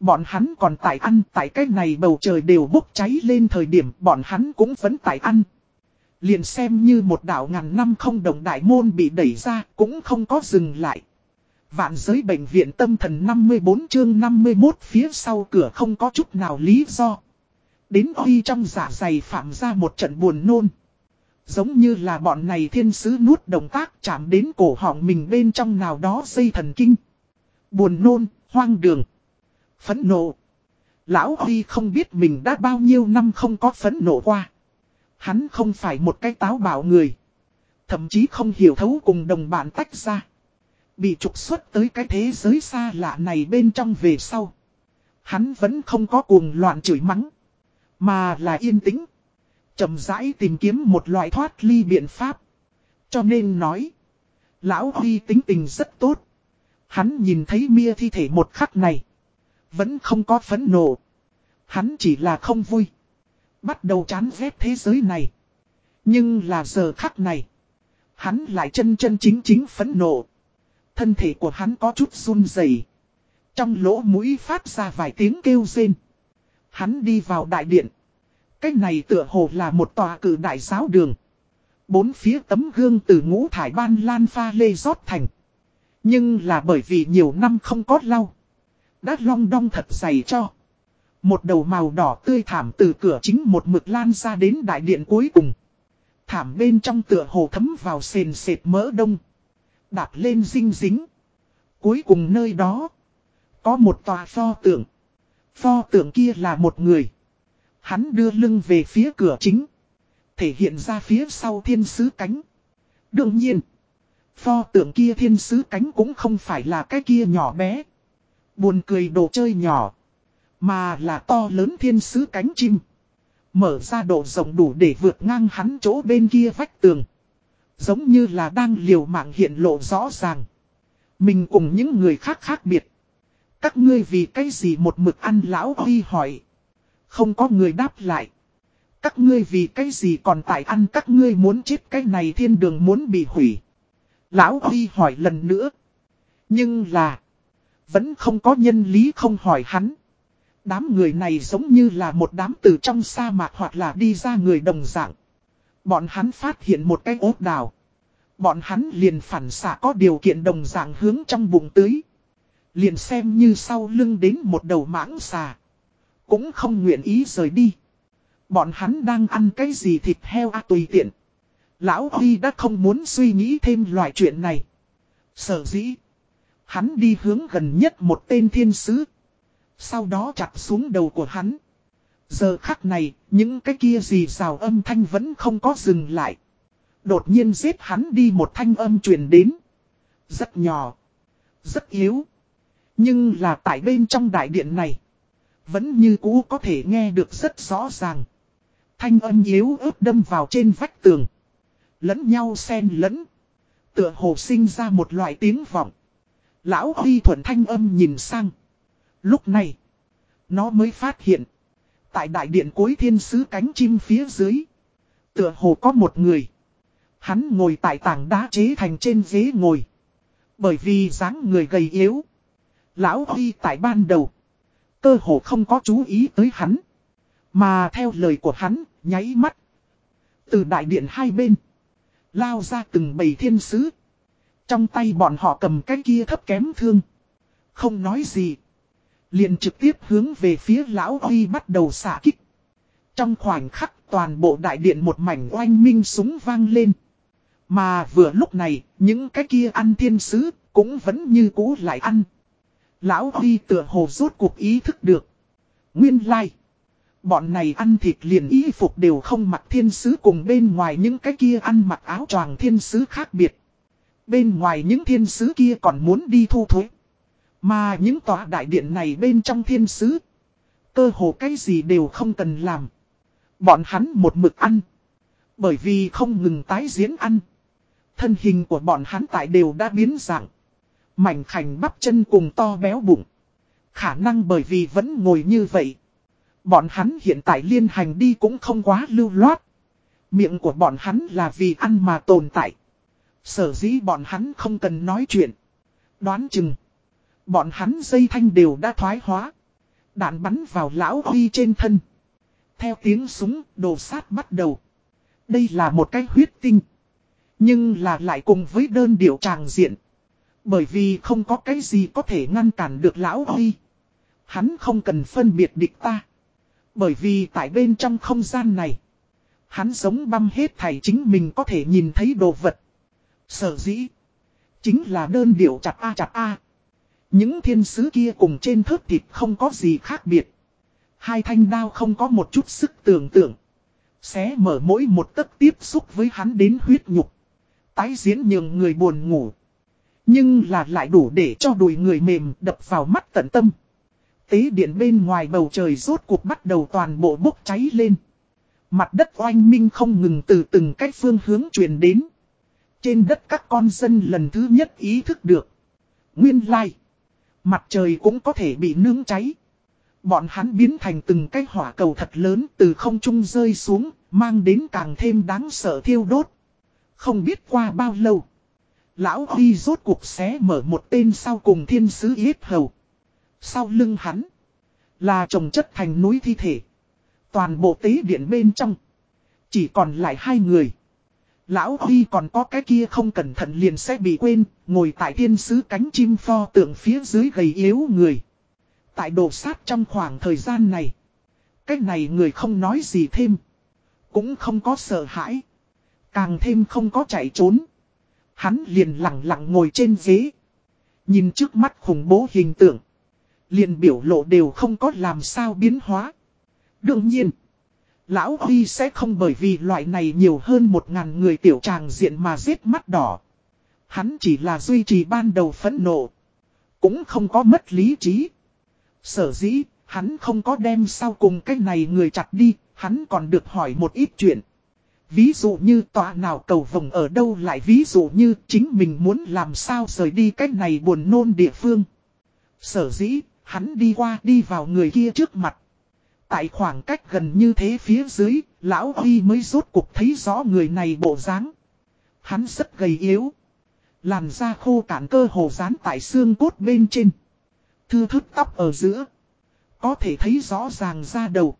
Bọn hắn còn tại ăn, tại cái này bầu trời đều bốc cháy lên thời điểm, bọn hắn cũng vẫn tại ăn. Liền xem như một đảo ngàn năm không đồng đại môn bị đẩy ra, cũng không có dừng lại. Vạn giới bệnh viện tâm thần 54 chương 51 phía sau cửa không có chút nào lý do. Đến khi trong giả dày phạm ra một trận buồn nôn. Giống như là bọn này thiên sứ nuốt động tác chạm đến cổ họng mình bên trong nào đó dây thần kinh. Buồn nôn, hoang đường, phẫn nộ. Lão Huy không biết mình đã bao nhiêu năm không có phẫn nộ qua. Hắn không phải một cái táo bảo người. Thậm chí không hiểu thấu cùng đồng bạn tách ra. Bị trục xuất tới cái thế giới xa lạ này bên trong về sau. Hắn vẫn không có cuồng loạn chửi mắng. Mà là yên tĩnh chậm rãi tìm kiếm một loại thoát ly biện pháp. Cho nên nói. Lão Huy tính tình rất tốt. Hắn nhìn thấy Mia thi thể một khắc này. Vẫn không có phấn nộ. Hắn chỉ là không vui. Bắt đầu chán ghét thế giới này. Nhưng là giờ khắc này. Hắn lại chân chân chính chính phấn nộ. Thân thể của hắn có chút run rẩy, Trong lỗ mũi phát ra vài tiếng kêu rên. Hắn đi vào đại điện. Cái này tựa hồ là một tòa cử đại giáo đường. Bốn phía tấm gương từ ngũ thải ban lan pha lê rót thành. Nhưng là bởi vì nhiều năm không có lau. Đã long đong thật dày cho. Một đầu màu đỏ tươi thảm từ cửa chính một mực lan ra đến đại điện cuối cùng. Thảm bên trong tựa hồ thấm vào sền sệt mỡ đông. Đạp lên dinh dính. Cuối cùng nơi đó. Có một tòa pho tượng. Pho tượng kia là một người. Hắn đưa lưng về phía cửa chính. Thể hiện ra phía sau thiên sứ cánh. Đương nhiên. Pho tượng kia thiên sứ cánh cũng không phải là cái kia nhỏ bé. Buồn cười đồ chơi nhỏ. Mà là to lớn thiên sứ cánh chim. Mở ra độ rộng đủ để vượt ngang hắn chỗ bên kia vách tường. Giống như là đang liều mạng hiện lộ rõ ràng. Mình cùng những người khác khác biệt. Các ngươi vì cái gì một mực ăn lão huy hỏi. Không có người đáp lại. Các ngươi vì cái gì còn tại ăn, các ngươi muốn chết, cái này thiên đường muốn bị hủy. Lão huy hỏi lần nữa. Nhưng là. Vẫn không có nhân lý không hỏi hắn. Đám người này giống như là một đám từ trong sa mạc hoặc là đi ra người đồng dạng. Bọn hắn phát hiện một cái ốt đào. Bọn hắn liền phản xạ có điều kiện đồng dạng hướng trong bụng tưới. Liền xem như sau lưng đến một đầu mãng xà. Cũng không nguyện ý rời đi. Bọn hắn đang ăn cái gì thịt heo à tùy tiện. Lão Huy đã không muốn suy nghĩ thêm loại chuyện này. Sở dĩ. Hắn đi hướng gần nhất một tên thiên sứ. Sau đó chặt xuống đầu của hắn. Giờ khắc này, những cái kia gì rào âm thanh vẫn không có dừng lại. Đột nhiên giết hắn đi một thanh âm truyền đến. Rất nhỏ. Rất yếu. Nhưng là tại bên trong đại điện này. Vẫn như cũ có thể nghe được rất rõ ràng. Thanh âm yếu ớt đâm vào trên vách tường. Lẫn nhau xen lẫn. Tựa hồ sinh ra một loại tiếng vọng. Lão Huy thuần thanh âm nhìn sang. Lúc này. Nó mới phát hiện. Tại đại điện cuối thiên sứ cánh chim phía dưới. Tựa hồ có một người. Hắn ngồi tại tảng đá chế thành trên ghế ngồi. Bởi vì dáng người gầy yếu. Lão Huy tại ban đầu. Cơ hồ không có chú ý tới hắn. Mà theo lời của hắn, Nháy mắt. Từ đại điện hai bên. Lao ra từng bầy thiên sứ. Trong tay bọn họ cầm cái kia thấp kém thương. Không nói gì. Liền trực tiếp hướng về phía lão Huy bắt đầu xả kích. Trong khoảnh khắc toàn bộ đại điện một mảnh oanh minh súng vang lên. Mà vừa lúc này, những cái kia ăn thiên sứ, cũng vẫn như cũ lại ăn. Lão Huy tựa hồ rốt cuộc ý thức được. Nguyên lai. Like. Bọn này ăn thịt liền y phục đều không mặc thiên sứ cùng bên ngoài những cái kia ăn mặc áo choàng thiên sứ khác biệt. Bên ngoài những thiên sứ kia còn muốn đi thu thuế. Mà những tòa đại điện này bên trong thiên sứ. Cơ hồ cái gì đều không cần làm. Bọn hắn một mực ăn. Bởi vì không ngừng tái diễn ăn. Thân hình của bọn hắn tại đều đã biến dạng. Mảnh khảnh bắp chân cùng to béo bụng. Khả năng bởi vì vẫn ngồi như vậy. Bọn hắn hiện tại liên hành đi cũng không quá lưu loát. Miệng của bọn hắn là vì ăn mà tồn tại. Sở dĩ bọn hắn không cần nói chuyện. Đoán chừng. Bọn hắn dây thanh đều đã thoái hóa. Đạn bắn vào lão huy trên thân. Theo tiếng súng, đồ sát bắt đầu. Đây là một cái huyết tinh. Nhưng là lại cùng với đơn điệu tràng diện. Bởi vì không có cái gì có thể ngăn cản được lão huy. Hắn không cần phân biệt địch ta. Bởi vì tại bên trong không gian này. Hắn giống băm hết thảy chính mình có thể nhìn thấy đồ vật. Sở dĩ. Chính là đơn điệu chặt A chặt A. Những thiên sứ kia cùng trên thớt thịt không có gì khác biệt. Hai thanh đao không có một chút sức tưởng tượng. Xé mở mỗi một tấc tiếp xúc với hắn đến huyết nhục. Tái diễn nhường người buồn ngủ. Nhưng là lại đủ để cho đùi người mềm đập vào mắt tận tâm. Tế điện bên ngoài bầu trời rốt cuộc bắt đầu toàn bộ bốc cháy lên. Mặt đất oanh minh không ngừng từ từng cách phương hướng truyền đến. Trên đất các con dân lần thứ nhất ý thức được. Nguyên lai. Mặt trời cũng có thể bị nướng cháy. Bọn hắn biến thành từng cái hỏa cầu thật lớn từ không trung rơi xuống, mang đến càng thêm đáng sợ thiêu đốt. Không biết qua bao lâu. Lão Huy rốt cuộc xé mở một tên sau cùng thiên sứ yết hầu. Sau lưng hắn. Là trồng chất thành núi thi thể. Toàn bộ tế điện bên trong. Chỉ còn lại hai người. Lão Huy còn có cái kia không cẩn thận liền sẽ bị quên, ngồi tại thiên sứ cánh chim pho tượng phía dưới gầy yếu người. Tại đồ sát trong khoảng thời gian này. Cái này người không nói gì thêm. Cũng không có sợ hãi. Càng thêm không có chạy trốn. Hắn liền lặng lặng ngồi trên ghế. Nhìn trước mắt khủng bố hình tượng. Liền biểu lộ đều không có làm sao biến hóa. Đương nhiên. Lão Huy sẽ không bởi vì loại này nhiều hơn một ngàn người tiểu tràng diện mà giết mắt đỏ. Hắn chỉ là duy trì ban đầu phẫn nộ. Cũng không có mất lý trí. Sở dĩ, hắn không có đem sau cùng cái này người chặt đi, hắn còn được hỏi một ít chuyện. Ví dụ như tòa nào cầu vồng ở đâu lại ví dụ như chính mình muốn làm sao rời đi cách này buồn nôn địa phương. Sở dĩ, hắn đi qua đi vào người kia trước mặt. Tại khoảng cách gần như thế phía dưới, lão Huy mới rốt cuộc thấy rõ người này bộ dáng. Hắn rất gầy yếu. Làn da khô cạn cơ hồ dán tại xương cốt bên trên. Thư thức tóc ở giữa. Có thể thấy rõ ràng ra đầu.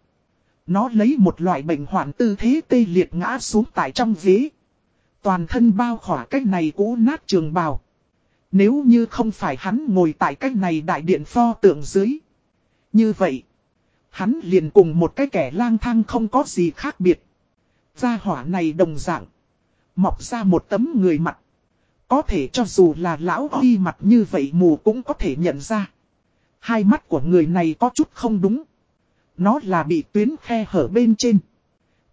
Nó lấy một loại bệnh hoạn tư thế tê liệt ngã xuống tại trong ghế. Toàn thân bao khỏa cách này cũ nát trường bào. Nếu như không phải hắn ngồi tại cách này đại điện pho tượng dưới. Như vậy, hắn liền cùng một cái kẻ lang thang không có gì khác biệt. Gia hỏa này đồng dạng. Mọc ra một tấm người mặt. Có thể cho dù là lão y mặt như vậy mù cũng có thể nhận ra. Hai mắt của người này có chút không đúng. Nó là bị tuyến khe hở bên trên.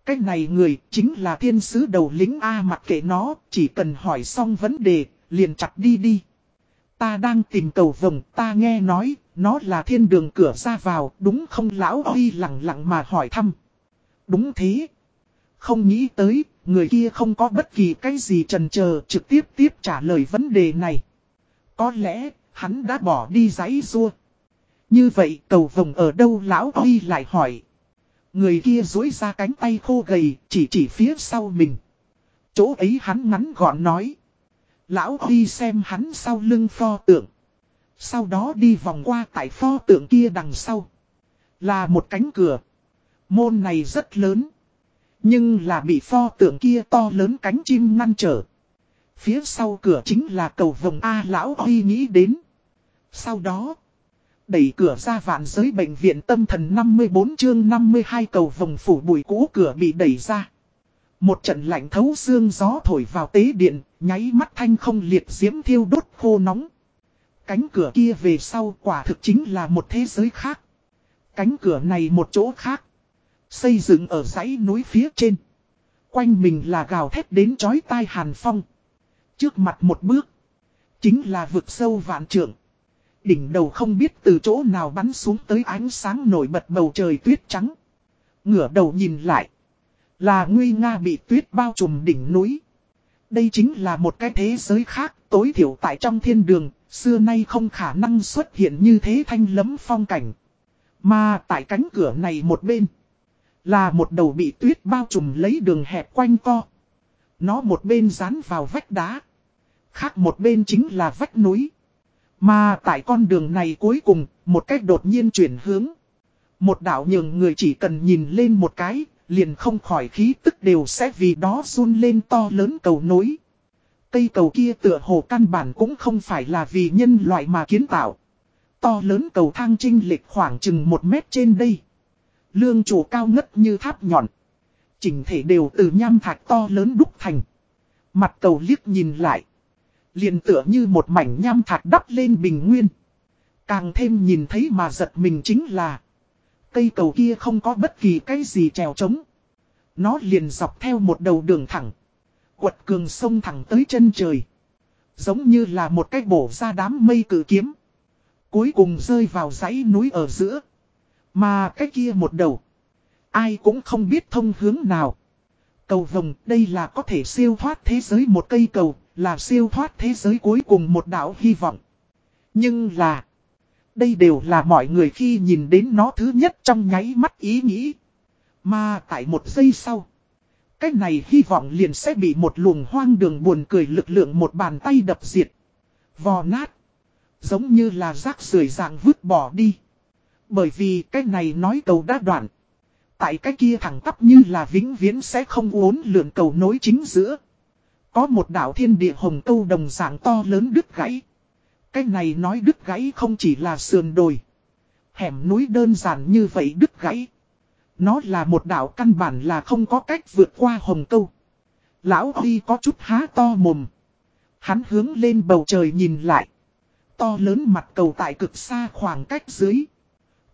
Cái này người chính là thiên sứ đầu lính A mặc kệ nó, chỉ cần hỏi xong vấn đề, liền chặt đi đi. Ta đang tìm cầu vồng, ta nghe nói, nó là thiên đường cửa ra vào, đúng không lão Huy lặng lặng mà hỏi thăm. Đúng thế. Không nghĩ tới, người kia không có bất kỳ cái gì trần chờ trực tiếp tiếp trả lời vấn đề này. Có lẽ, hắn đã bỏ đi giấy rua. Như vậy cầu vồng ở đâu lão Huy lại hỏi. Người kia dối ra cánh tay khô gầy, chỉ chỉ phía sau mình. Chỗ ấy hắn ngắn gọn nói. Lão Huy xem hắn sau lưng pho tượng. Sau đó đi vòng qua tại pho tượng kia đằng sau. Là một cánh cửa. Môn này rất lớn. Nhưng là bị pho tượng kia to lớn cánh chim ngăn trở. Phía sau cửa chính là cầu vồng A lão Huy nghĩ đến. Sau đó, đẩy cửa ra vạn giới bệnh viện tâm thần 54 chương 52 cầu vòng phủ bụi cũ cửa bị đẩy ra. Một trận lạnh thấu xương gió thổi vào tế điện, nháy mắt thanh không liệt diễm thiêu đốt khô nóng. Cánh cửa kia về sau quả thực chính là một thế giới khác. Cánh cửa này một chỗ khác. Xây dựng ở dãy núi phía trên. Quanh mình là gào thét đến chói tai hàn phong. Trước mặt một bước. Chính là vực sâu vạn trượng. Đỉnh đầu không biết từ chỗ nào bắn xuống tới ánh sáng nổi bật bầu trời tuyết trắng. Ngửa đầu nhìn lại. Là nguy nga bị tuyết bao trùm đỉnh núi. Đây chính là một cái thế giới khác tối thiểu tại trong thiên đường. Xưa nay không khả năng xuất hiện như thế thanh lấm phong cảnh. Mà tại cánh cửa này một bên. Là một đầu bị tuyết bao trùm lấy đường hẹp quanh co. Nó một bên dán vào vách đá. Khác một bên chính là vách núi. Mà tại con đường này cuối cùng, một cách đột nhiên chuyển hướng. Một đảo nhường người chỉ cần nhìn lên một cái, liền không khỏi khí tức đều sẽ vì đó run lên to lớn cầu nối. Cây cầu kia tựa hồ căn bản cũng không phải là vì nhân loại mà kiến tạo. To lớn cầu thang trinh lệch khoảng chừng một mét trên đây. Lương chủ cao ngất như tháp nhọn. Chỉnh thể đều từ nham thạch to lớn đúc thành. Mặt cầu liếc nhìn lại. Liền tựa như một mảnh nham thạch đắp lên bình nguyên. Càng thêm nhìn thấy mà giật mình chính là. Cây cầu kia không có bất kỳ cái gì trèo trống. Nó liền dọc theo một đầu đường thẳng. Quật cường sông thẳng tới chân trời. Giống như là một cái bổ ra đám mây cử kiếm. Cuối cùng rơi vào dãy núi ở giữa. Mà cái kia một đầu. Ai cũng không biết thông hướng nào. Cầu vồng, đây là có thể siêu thoát thế giới một cây cầu. Là siêu thoát thế giới cuối cùng một đảo hy vọng. Nhưng là. Đây đều là mọi người khi nhìn đến nó thứ nhất trong nháy mắt ý nghĩ. Mà tại một giây sau. Cái này hy vọng liền sẽ bị một luồng hoang đường buồn cười lực lượng một bàn tay đập diệt. Vò nát. Giống như là rác rưởi dạng vứt bỏ đi. Bởi vì cái này nói cầu đã đoạn. Tại cái kia thẳng tắp như là vĩnh viễn sẽ không uốn lượn cầu nối chính giữa. Có một đảo thiên địa hồng câu đồng dạng to lớn đứt gãy. Cái này nói đứt gãy không chỉ là sườn đồi. Hẻm núi đơn giản như vậy đứt gãy. Nó là một đảo căn bản là không có cách vượt qua hồng câu. Lão Huy có chút há to mồm. Hắn hướng lên bầu trời nhìn lại. To lớn mặt cầu tại cực xa khoảng cách dưới.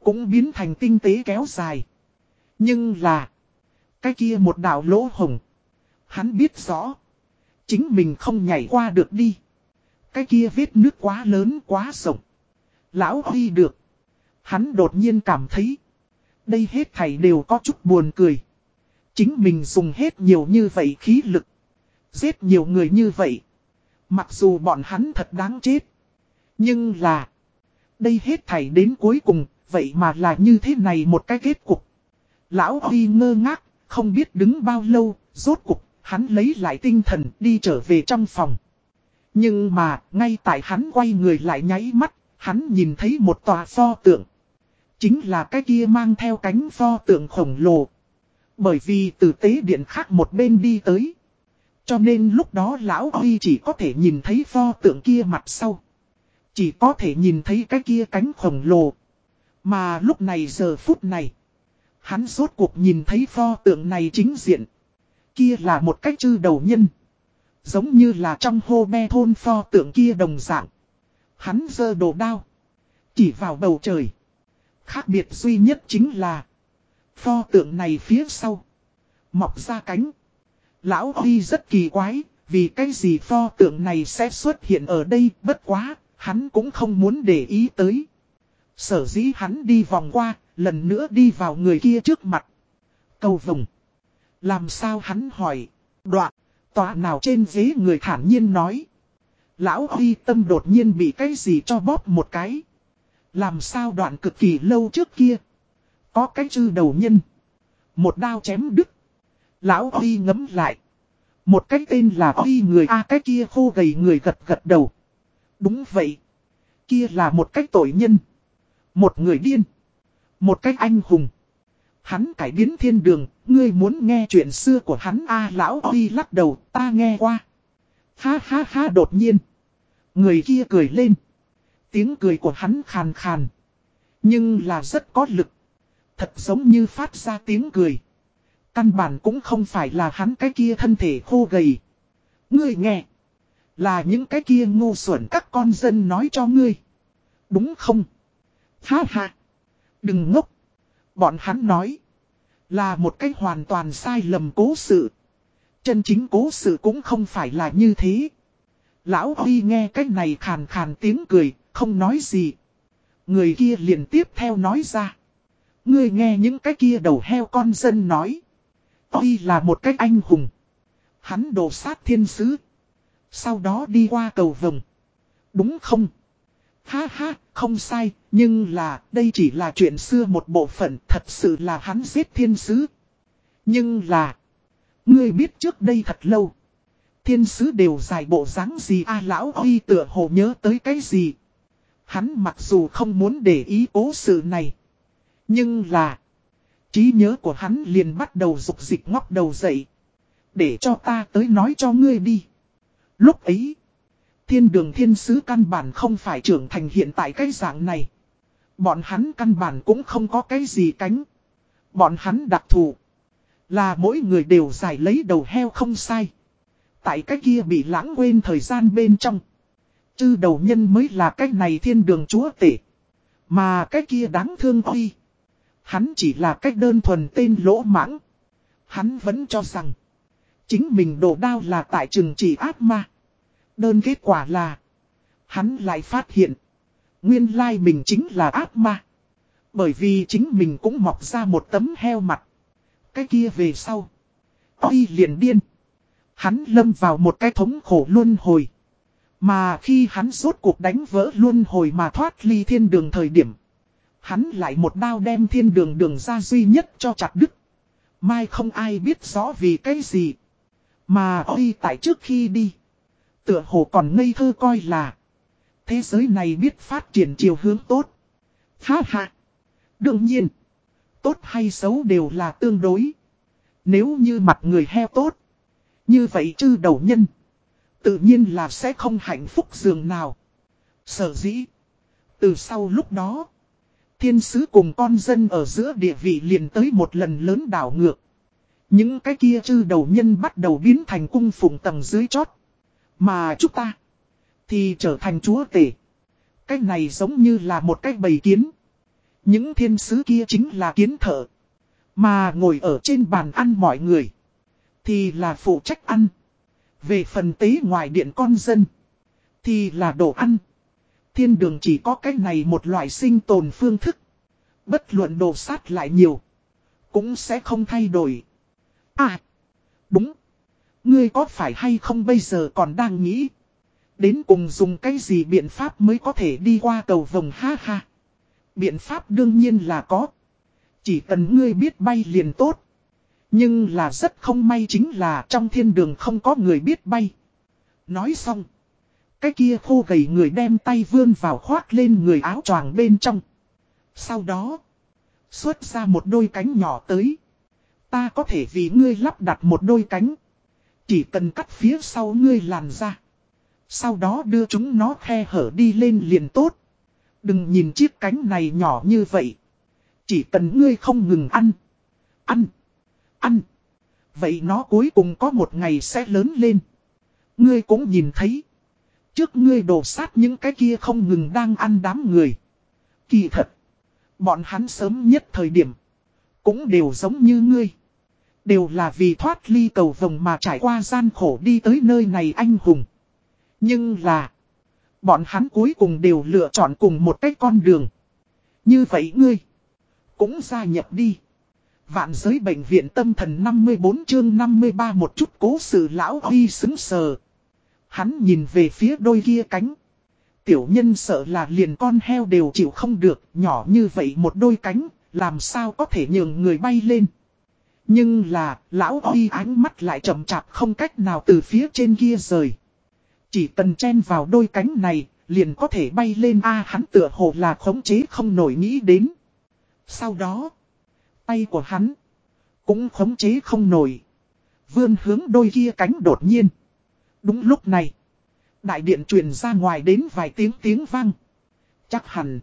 Cũng biến thành tinh tế kéo dài. Nhưng là. Cái kia một đảo lỗ hồng. Hắn biết rõ. Chính mình không nhảy qua được đi. Cái kia vết nước quá lớn, quá rộng. Lão Huy được. Hắn đột nhiên cảm thấy. Đây hết thảy đều có chút buồn cười. Chính mình dùng hết nhiều như vậy khí lực. Giết nhiều người như vậy. Mặc dù bọn hắn thật đáng chết. Nhưng là. Đây hết thảy đến cuối cùng. Vậy mà là như thế này một cái kết cục. Lão Huy ngơ ngác. Không biết đứng bao lâu. Rốt cục. Hắn lấy lại tinh thần đi trở về trong phòng. Nhưng mà, ngay tại hắn quay người lại nháy mắt, hắn nhìn thấy một tòa pho tượng. Chính là cái kia mang theo cánh pho tượng khổng lồ. Bởi vì từ tế điện khác một bên đi tới. Cho nên lúc đó lão Huy chỉ có thể nhìn thấy pho tượng kia mặt sau. Chỉ có thể nhìn thấy cái kia cánh khổng lồ. Mà lúc này giờ phút này. Hắn rốt cuộc nhìn thấy pho tượng này chính diện. Kia là một cách chư đầu nhân. Giống như là trong hô be thôn pho tượng kia đồng dạng. Hắn giơ đồ đao. Chỉ vào bầu trời. Khác biệt duy nhất chính là. Pho tượng này phía sau. Mọc ra cánh. Lão Huy rất kỳ quái. Vì cái gì pho tượng này sẽ xuất hiện ở đây, bất quá. Hắn cũng không muốn để ý tới. Sở dĩ hắn đi vòng qua. Lần nữa đi vào người kia trước mặt. Cầu vùng. Làm sao hắn hỏi. Đoạn. Tòa nào trên ghế người thản nhiên nói. Lão Huy tâm đột nhiên bị cái gì cho bóp một cái. Làm sao đoạn cực kỳ lâu trước kia. Có cái chư đầu nhân. Một đao chém đứt. Lão Huy ngấm lại. Một cái tên là Huy người A, cái kia khô gầy người gật gật đầu. Đúng vậy. Kia là một cái tội nhân. Một người điên. Một cái anh hùng. Hắn cải biến thiên đường, ngươi muốn nghe chuyện xưa của hắn a lão đi lắc đầu, ta nghe qua. Ha ha ha đột nhiên. Người kia cười lên. Tiếng cười của hắn khàn khàn. Nhưng là rất có lực. Thật giống như phát ra tiếng cười. Căn bản cũng không phải là hắn cái kia thân thể khô gầy. Ngươi nghe. Là những cái kia ngu xuẩn các con dân nói cho ngươi. Đúng không? Ha ha. Đừng ngốc. Bọn hắn nói. Là một cách hoàn toàn sai lầm cố sự. Chân chính cố sự cũng không phải là như thế. Lão Huy nghe cách này khàn khàn tiếng cười, không nói gì. Người kia liền tiếp theo nói ra. Ngươi nghe những cái kia đầu heo con dân nói. Huy là một cách anh hùng. Hắn đổ sát thiên sứ. Sau đó đi qua cầu vồng. Đúng không? Ha ha, không sai, nhưng là đây chỉ là chuyện xưa một bộ phận thật sự là hắn giết thiên sứ. Nhưng là, ngươi biết trước đây thật lâu. Thiên sứ đều dài bộ dáng gì a à, lão huy tựa hồ nhớ tới cái gì. Hắn mặc dù không muốn để ý cố sự này. Nhưng là, trí nhớ của hắn liền bắt đầu rục dịch ngóc đầu dậy. Để cho ta tới nói cho ngươi đi. Lúc ấy, thiên đường thiên sứ căn bản không phải trưởng thành hiện tại cái dạng này. Bọn hắn căn bản cũng không có cái gì cánh. Bọn hắn đặc thù. Là mỗi người đều giải lấy đầu heo không sai. Tại cái kia bị lãng quên thời gian bên trong. Chư đầu nhân mới là cái này thiên đường chúa tể. Mà cái kia đáng thương oi. Hắn chỉ là cách đơn thuần tên lỗ mãng. Hắn vẫn cho rằng. Chính mình đổ đao là tại trừng trị ác ma. Đơn kết quả là. Hắn lại phát hiện. Nguyên lai mình chính là ác ma. Bởi vì chính mình cũng mọc ra một tấm heo mặt. Cái kia về sau. Ôi liền điên. Hắn lâm vào một cái thống khổ luân hồi. Mà khi hắn rốt cuộc đánh vỡ luân hồi mà thoát ly thiên đường thời điểm. Hắn lại một đao đem thiên đường đường ra duy nhất cho chặt đứt. Mai không ai biết rõ vì cái gì. Mà ôi tại trước khi đi. Tựa hồ còn ngây thơ coi là. Thế giới này biết phát triển chiều hướng tốt. Ha ha. Đương nhiên. Tốt hay xấu đều là tương đối. Nếu như mặt người heo tốt. Như vậy chư đầu nhân. Tự nhiên là sẽ không hạnh phúc dường nào. Sở dĩ. Từ sau lúc đó. Thiên sứ cùng con dân ở giữa địa vị liền tới một lần lớn đảo ngược. Những cái kia chư đầu nhân bắt đầu biến thành cung phụng tầng dưới chót. Mà chúng ta. Thì trở thành chúa tể. Cái này giống như là một cái bầy kiến. Những thiên sứ kia chính là kiến thợ. Mà ngồi ở trên bàn ăn mọi người. Thì là phụ trách ăn. Về phần tế ngoài điện con dân. Thì là đồ ăn. Thiên đường chỉ có cái này một loại sinh tồn phương thức. Bất luận đồ sát lại nhiều. Cũng sẽ không thay đổi. À. Đúng. Ngươi có phải hay không bây giờ còn đang nghĩ. Đến cùng dùng cái gì biện pháp mới có thể đi qua cầu vồng ha ha. Biện pháp đương nhiên là có. Chỉ cần ngươi biết bay liền tốt. Nhưng là rất không may chính là trong thiên đường không có người biết bay. Nói xong. Cái kia khô gầy người đem tay vươn vào khoác lên người áo choàng bên trong. Sau đó. Xuất ra một đôi cánh nhỏ tới. Ta có thể vì ngươi lắp đặt một đôi cánh. Chỉ cần cắt phía sau ngươi làn ra. Sau đó đưa chúng nó khe hở đi lên liền tốt. Đừng nhìn chiếc cánh này nhỏ như vậy. Chỉ cần ngươi không ngừng ăn. Ăn. Ăn. Vậy nó cuối cùng có một ngày sẽ lớn lên. Ngươi cũng nhìn thấy. Trước ngươi đổ sát những cái kia không ngừng đang ăn đám người. Kỳ thật. Bọn hắn sớm nhất thời điểm. Cũng đều giống như ngươi. Đều là vì thoát ly cầu vồng mà trải qua gian khổ đi tới nơi này anh hùng. Nhưng là. Bọn hắn cuối cùng đều lựa chọn cùng một cái con đường. Như vậy ngươi. Cũng gia nhập đi. Vạn giới bệnh viện tâm thần 54 chương 53 một chút cố sự lão huy xứng sờ. Hắn nhìn về phía đôi kia cánh. Tiểu nhân sợ là liền con heo đều chịu không được, nhỏ như vậy một đôi cánh, làm sao có thể nhường người bay lên. Nhưng là, lão Huy ánh mắt lại chậm chạp không cách nào từ phía trên kia rời. Chỉ cần chen vào đôi cánh này, liền có thể bay lên A hắn tựa hồ là khống chế không nổi nghĩ đến. Sau đó, Tay của hắn. Cũng khống chế không nổi. Vươn hướng đôi kia cánh đột nhiên. Đúng lúc này. Đại điện truyền ra ngoài đến vài tiếng tiếng vang. Chắc hẳn.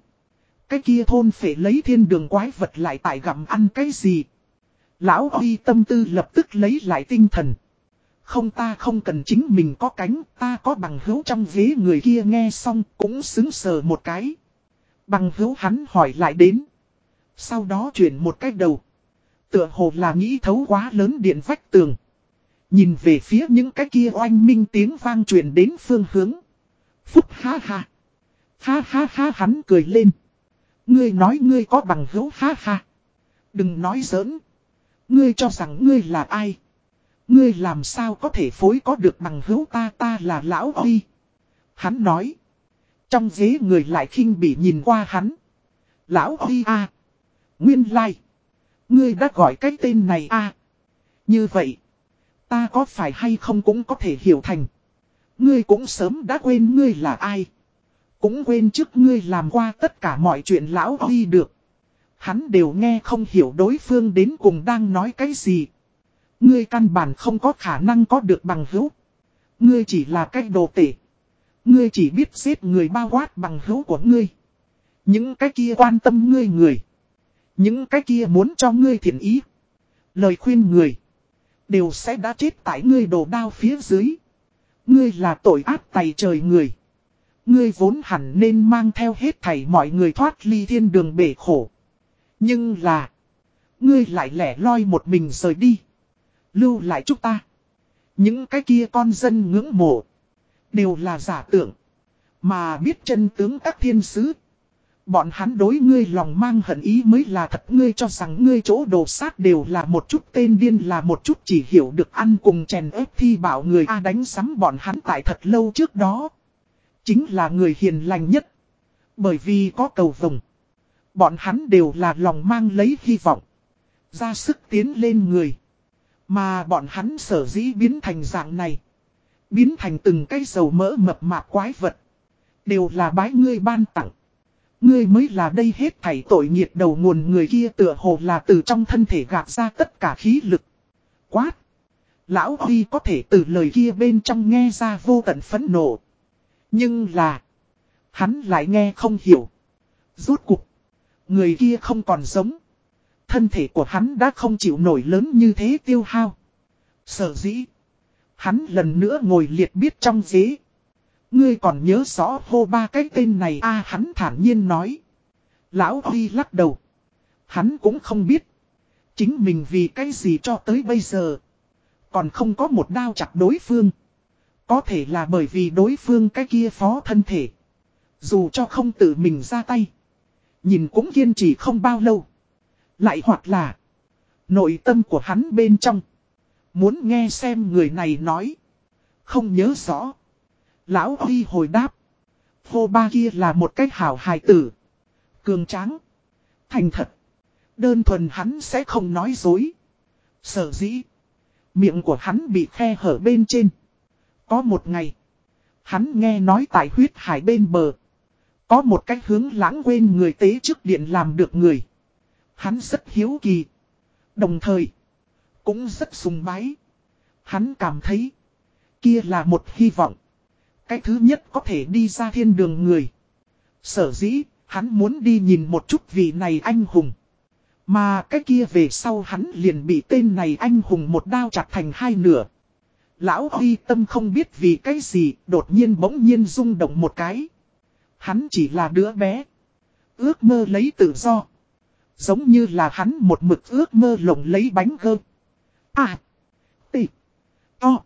Cái kia thôn phải lấy thiên đường quái vật lại tại gặm ăn cái gì. Lão Huy tâm tư lập tức lấy lại tinh thần. Không ta không cần chính mình có cánh, ta có bằng hữu trong vế người kia nghe xong cũng xứng sờ một cái. Bằng hữu hắn hỏi lại đến. Sau đó chuyển một cách đầu. Tựa hồ là nghĩ thấu quá lớn điện vách tường. Nhìn về phía những cái kia oanh minh tiếng vang truyền đến phương hướng. Phúc ha ha. Ha ha ha hắn cười lên. Ngươi nói ngươi có bằng hữu ha ha. Đừng nói giỡn. Ngươi cho rằng ngươi là ai. Ngươi làm sao có thể phối có được bằng hữu ta ta là lão Huy. Hắn nói. Trong ghế người lại khinh bị nhìn qua hắn. Lão Huy a Nguyên lai. Like. Ngươi đã gọi cái tên này a Như vậy. Ta có phải hay không cũng có thể hiểu thành. Ngươi cũng sớm đã quên ngươi là ai. Cũng quên trước ngươi làm qua tất cả mọi chuyện lão Huy được. Hắn đều nghe không hiểu đối phương đến cùng đang nói cái gì. Ngươi căn bản không có khả năng có được bằng hữu. Ngươi chỉ là cái đồ tể. Ngươi chỉ biết giết người bao quát bằng hữu của ngươi. Những cái kia quan tâm ngươi người. Những cái kia muốn cho ngươi thiện ý. Lời khuyên người. Đều sẽ đã chết tại ngươi đồ đao phía dưới. Ngươi là tội ác tày trời người. Ngươi vốn hẳn nên mang theo hết thảy mọi người thoát ly thiên đường bể khổ. Nhưng là. Ngươi lại lẻ loi một mình rời đi. Lưu lại chúng ta. Những cái kia con dân ngưỡng mộ. Đều là giả tưởng. Mà biết chân tướng các thiên sứ. Bọn hắn đối ngươi lòng mang hận ý mới là thật ngươi cho rằng ngươi chỗ đồ sát đều là một chút tên điên, là một chút chỉ hiểu được ăn cùng chèn ép thi bảo người A đánh sắm bọn hắn tại thật lâu trước đó. Chính là người hiền lành nhất. Bởi vì có cầu vồng. Bọn hắn đều là lòng mang lấy hy vọng. Ra sức tiến lên người. Mà bọn hắn sở dĩ biến thành dạng này. Biến thành từng cây dầu mỡ mập mạp quái vật. Đều là bái ngươi ban tặng. Ngươi mới là đây hết thảy tội nghiệt đầu nguồn người kia tựa hồ là từ trong thân thể gạt ra tất cả khí lực. Quát! Lão Huy có thể từ lời kia bên trong nghe ra vô tận phẫn nộ. Nhưng là... Hắn lại nghe không hiểu. Rốt cục. Người kia không còn giống. Thân thể của hắn đã không chịu nổi lớn như thế tiêu hao. Sở dĩ. Hắn lần nữa ngồi liệt biết trong dế. Ngươi còn nhớ rõ hô ba cái tên này a, hắn thản nhiên nói. Lão Huy lắc đầu. Hắn cũng không biết. Chính mình vì cái gì cho tới bây giờ. Còn không có một đao chặt đối phương. Có thể là bởi vì đối phương cái kia phó thân thể. Dù cho không tự mình ra tay. Nhìn cũng kiên trì không bao lâu. Lại hoặc là. Nội tâm của hắn bên trong. Muốn nghe xem người này nói. Không nhớ rõ. Lão Huy hồi đáp. phô ba kia là một cách hảo hài tử. Cường tráng. Thành thật. Đơn thuần hắn sẽ không nói dối. Sở dĩ. Miệng của hắn bị khe hở bên trên. Có một ngày. Hắn nghe nói tại huyết hải bên bờ. Có một cách hướng lãng quên người tế trước điện làm được người. Hắn rất hiếu kỳ. Đồng thời. Cũng rất sùng bái. Hắn cảm thấy. Kia là một hy vọng. Cái thứ nhất có thể đi ra thiên đường người. Sở dĩ, hắn muốn đi nhìn một chút vị này anh hùng. Mà cái kia về sau hắn liền bị tên này anh hùng một đao chặt thành hai nửa. Lão Huy tâm không biết vì cái gì, đột nhiên bỗng nhiên rung động một cái. Hắn chỉ là đứa bé. Ước mơ lấy tự do. Giống như là hắn một mực ước mơ lồng lấy bánh gơ. À. Tị. To.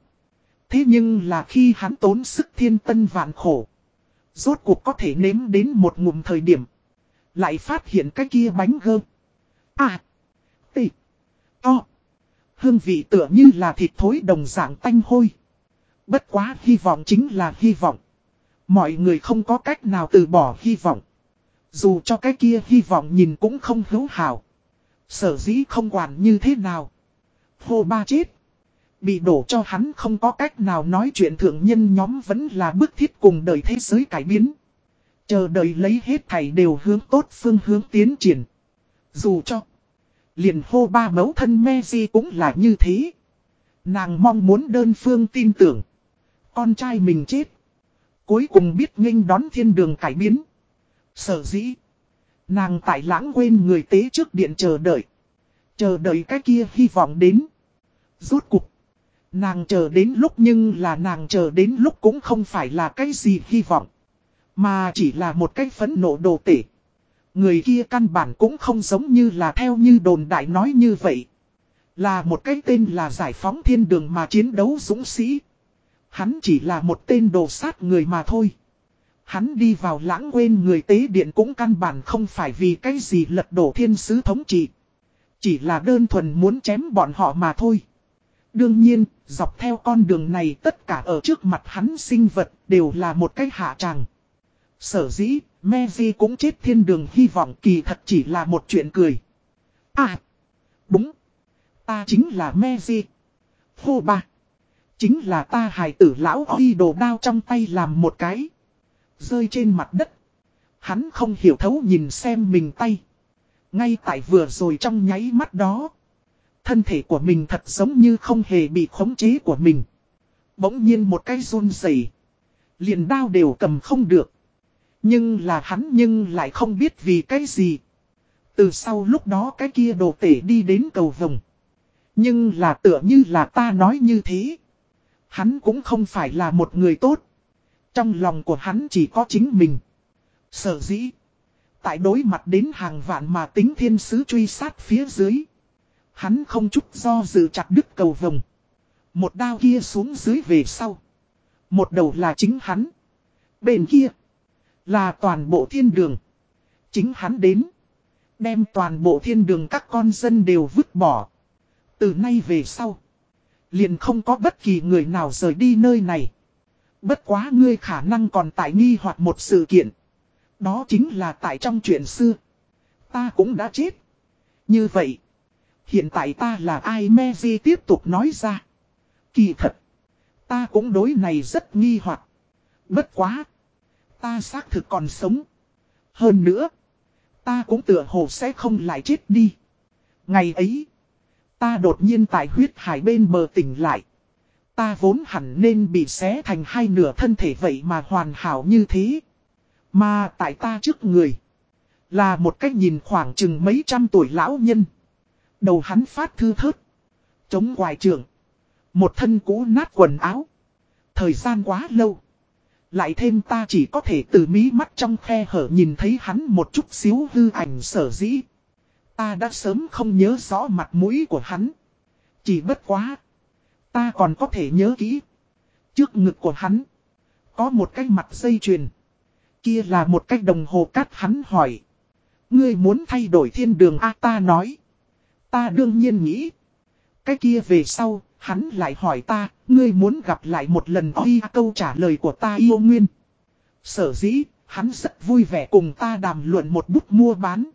Thế nhưng là khi hắn tốn sức thiên tân vạn khổ. Rốt cuộc có thể nếm đến một ngụm thời điểm. Lại phát hiện cái kia bánh gơ. À. Tị. To. Hương vị tựa như là thịt thối đồng dạng tanh hôi. Bất quá hy vọng chính là hy vọng. Mọi người không có cách nào từ bỏ hy vọng. Dù cho cái kia hy vọng nhìn cũng không hữu hảo. Sở dĩ không quản như thế nào. Hồ ba chết. Bị đổ cho hắn không có cách nào nói chuyện thượng nhân nhóm vẫn là bức thiết cùng đời thế giới cải biến. Chờ đợi lấy hết thảy đều hướng tốt phương hướng tiến triển. Dù cho, Liền hô ba mẫu thân Messi cũng là như thế. Nàng mong muốn đơn phương tin tưởng. Con trai mình chết. Cuối cùng biết nghênh đón thiên đường cải biến. Sở dĩ. Nàng tại lãng quên người tế trước điện chờ đợi. Chờ đợi cái kia hy vọng đến. Rốt cục. Nàng chờ đến lúc nhưng là nàng chờ đến lúc cũng không phải là cái gì hy vọng. Mà chỉ là một cái phấn nộ đồ tể. Người kia căn bản cũng không giống như là theo như đồn đại nói như vậy. Là một cái tên là giải phóng thiên đường mà chiến đấu dũng sĩ. Hắn chỉ là một tên đồ sát người mà thôi. Hắn đi vào lãng quên người tế điện cũng căn bản không phải vì cái gì lật đổ thiên sứ thống trị. Chỉ là đơn thuần muốn chém bọn họ mà thôi. Đương nhiên, dọc theo con đường này tất cả ở trước mặt hắn sinh vật đều là một cái hạ tràng. Sở dĩ, Mezi cũng chết thiên đường hy vọng kỳ thật chỉ là một chuyện cười. À, đúng. Ta chính là Mezi. Hô ba. Chính là ta hài tử lão đi đồ đao trong tay làm một cái. Rơi trên mặt đất. Hắn không hiểu thấu nhìn xem mình tay. Ngay tại vừa rồi trong nháy mắt đó. Thân thể của mình thật giống như không hề bị khống chế của mình. Bỗng nhiên một cái run rẩy Liền đao đều cầm không được. Nhưng là hắn nhưng lại không biết vì cái gì. Từ sau lúc đó cái kia đồ tể đi đến cầu vồng. Nhưng là tựa như là ta nói như thế. Hắn cũng không phải là một người tốt. Trong lòng của hắn chỉ có chính mình. Sở dĩ. Tại đối mặt đến hàng vạn mà tính thiên sứ truy sát phía dưới. Hắn không chút do dự chặt đứt cầu vồng. Một đao kia xuống dưới về sau. Một đầu là chính hắn. Bên kia. Là toàn bộ thiên đường. Chính hắn đến. Đem toàn bộ thiên đường các con dân đều vứt bỏ. Từ nay về sau. Liền không có bất kỳ người nào rời đi nơi này. Bất quá ngươi khả năng còn tại nghi hoặc một sự kiện. Đó chính là tại trong chuyện xưa. Ta cũng đã chết. Như vậy. Hiện tại ta là ai Meji tiếp tục nói ra. Kỳ thật. Ta cũng đối này rất nghi hoặc. Bất quá. Ta xác thực còn sống. Hơn nữa. Ta cũng tựa hồ sẽ không lại chết đi. Ngày ấy. Ta đột nhiên tại huyết hải bên bờ tỉnh lại. Ta vốn hẳn nên bị xé thành hai nửa thân thể vậy mà hoàn hảo như thế. Mà tại ta trước người. Là một cách nhìn khoảng chừng mấy trăm tuổi lão nhân. Đầu hắn phát thư thớt. Chống ngoài trường. Một thân cũ nát quần áo. Thời gian quá lâu. Lại thêm ta chỉ có thể từ mí mắt trong khe hở nhìn thấy hắn một chút xíu hư ảnh sở dĩ. Ta đã sớm không nhớ rõ mặt mũi của hắn. Chỉ bất quá. Ta còn có thể nhớ kỹ. Trước ngực của hắn. Có một cái mặt dây chuyền. Kia là một cái đồng hồ cát hắn hỏi. Ngươi muốn thay đổi thiên đường A ta nói. Ta đương nhiên nghĩ. Cái kia về sau, hắn lại hỏi ta, ngươi muốn gặp lại một lần oi câu trả lời của ta yêu nguyên. Sở dĩ, hắn rất vui vẻ cùng ta đàm luận một bút mua bán.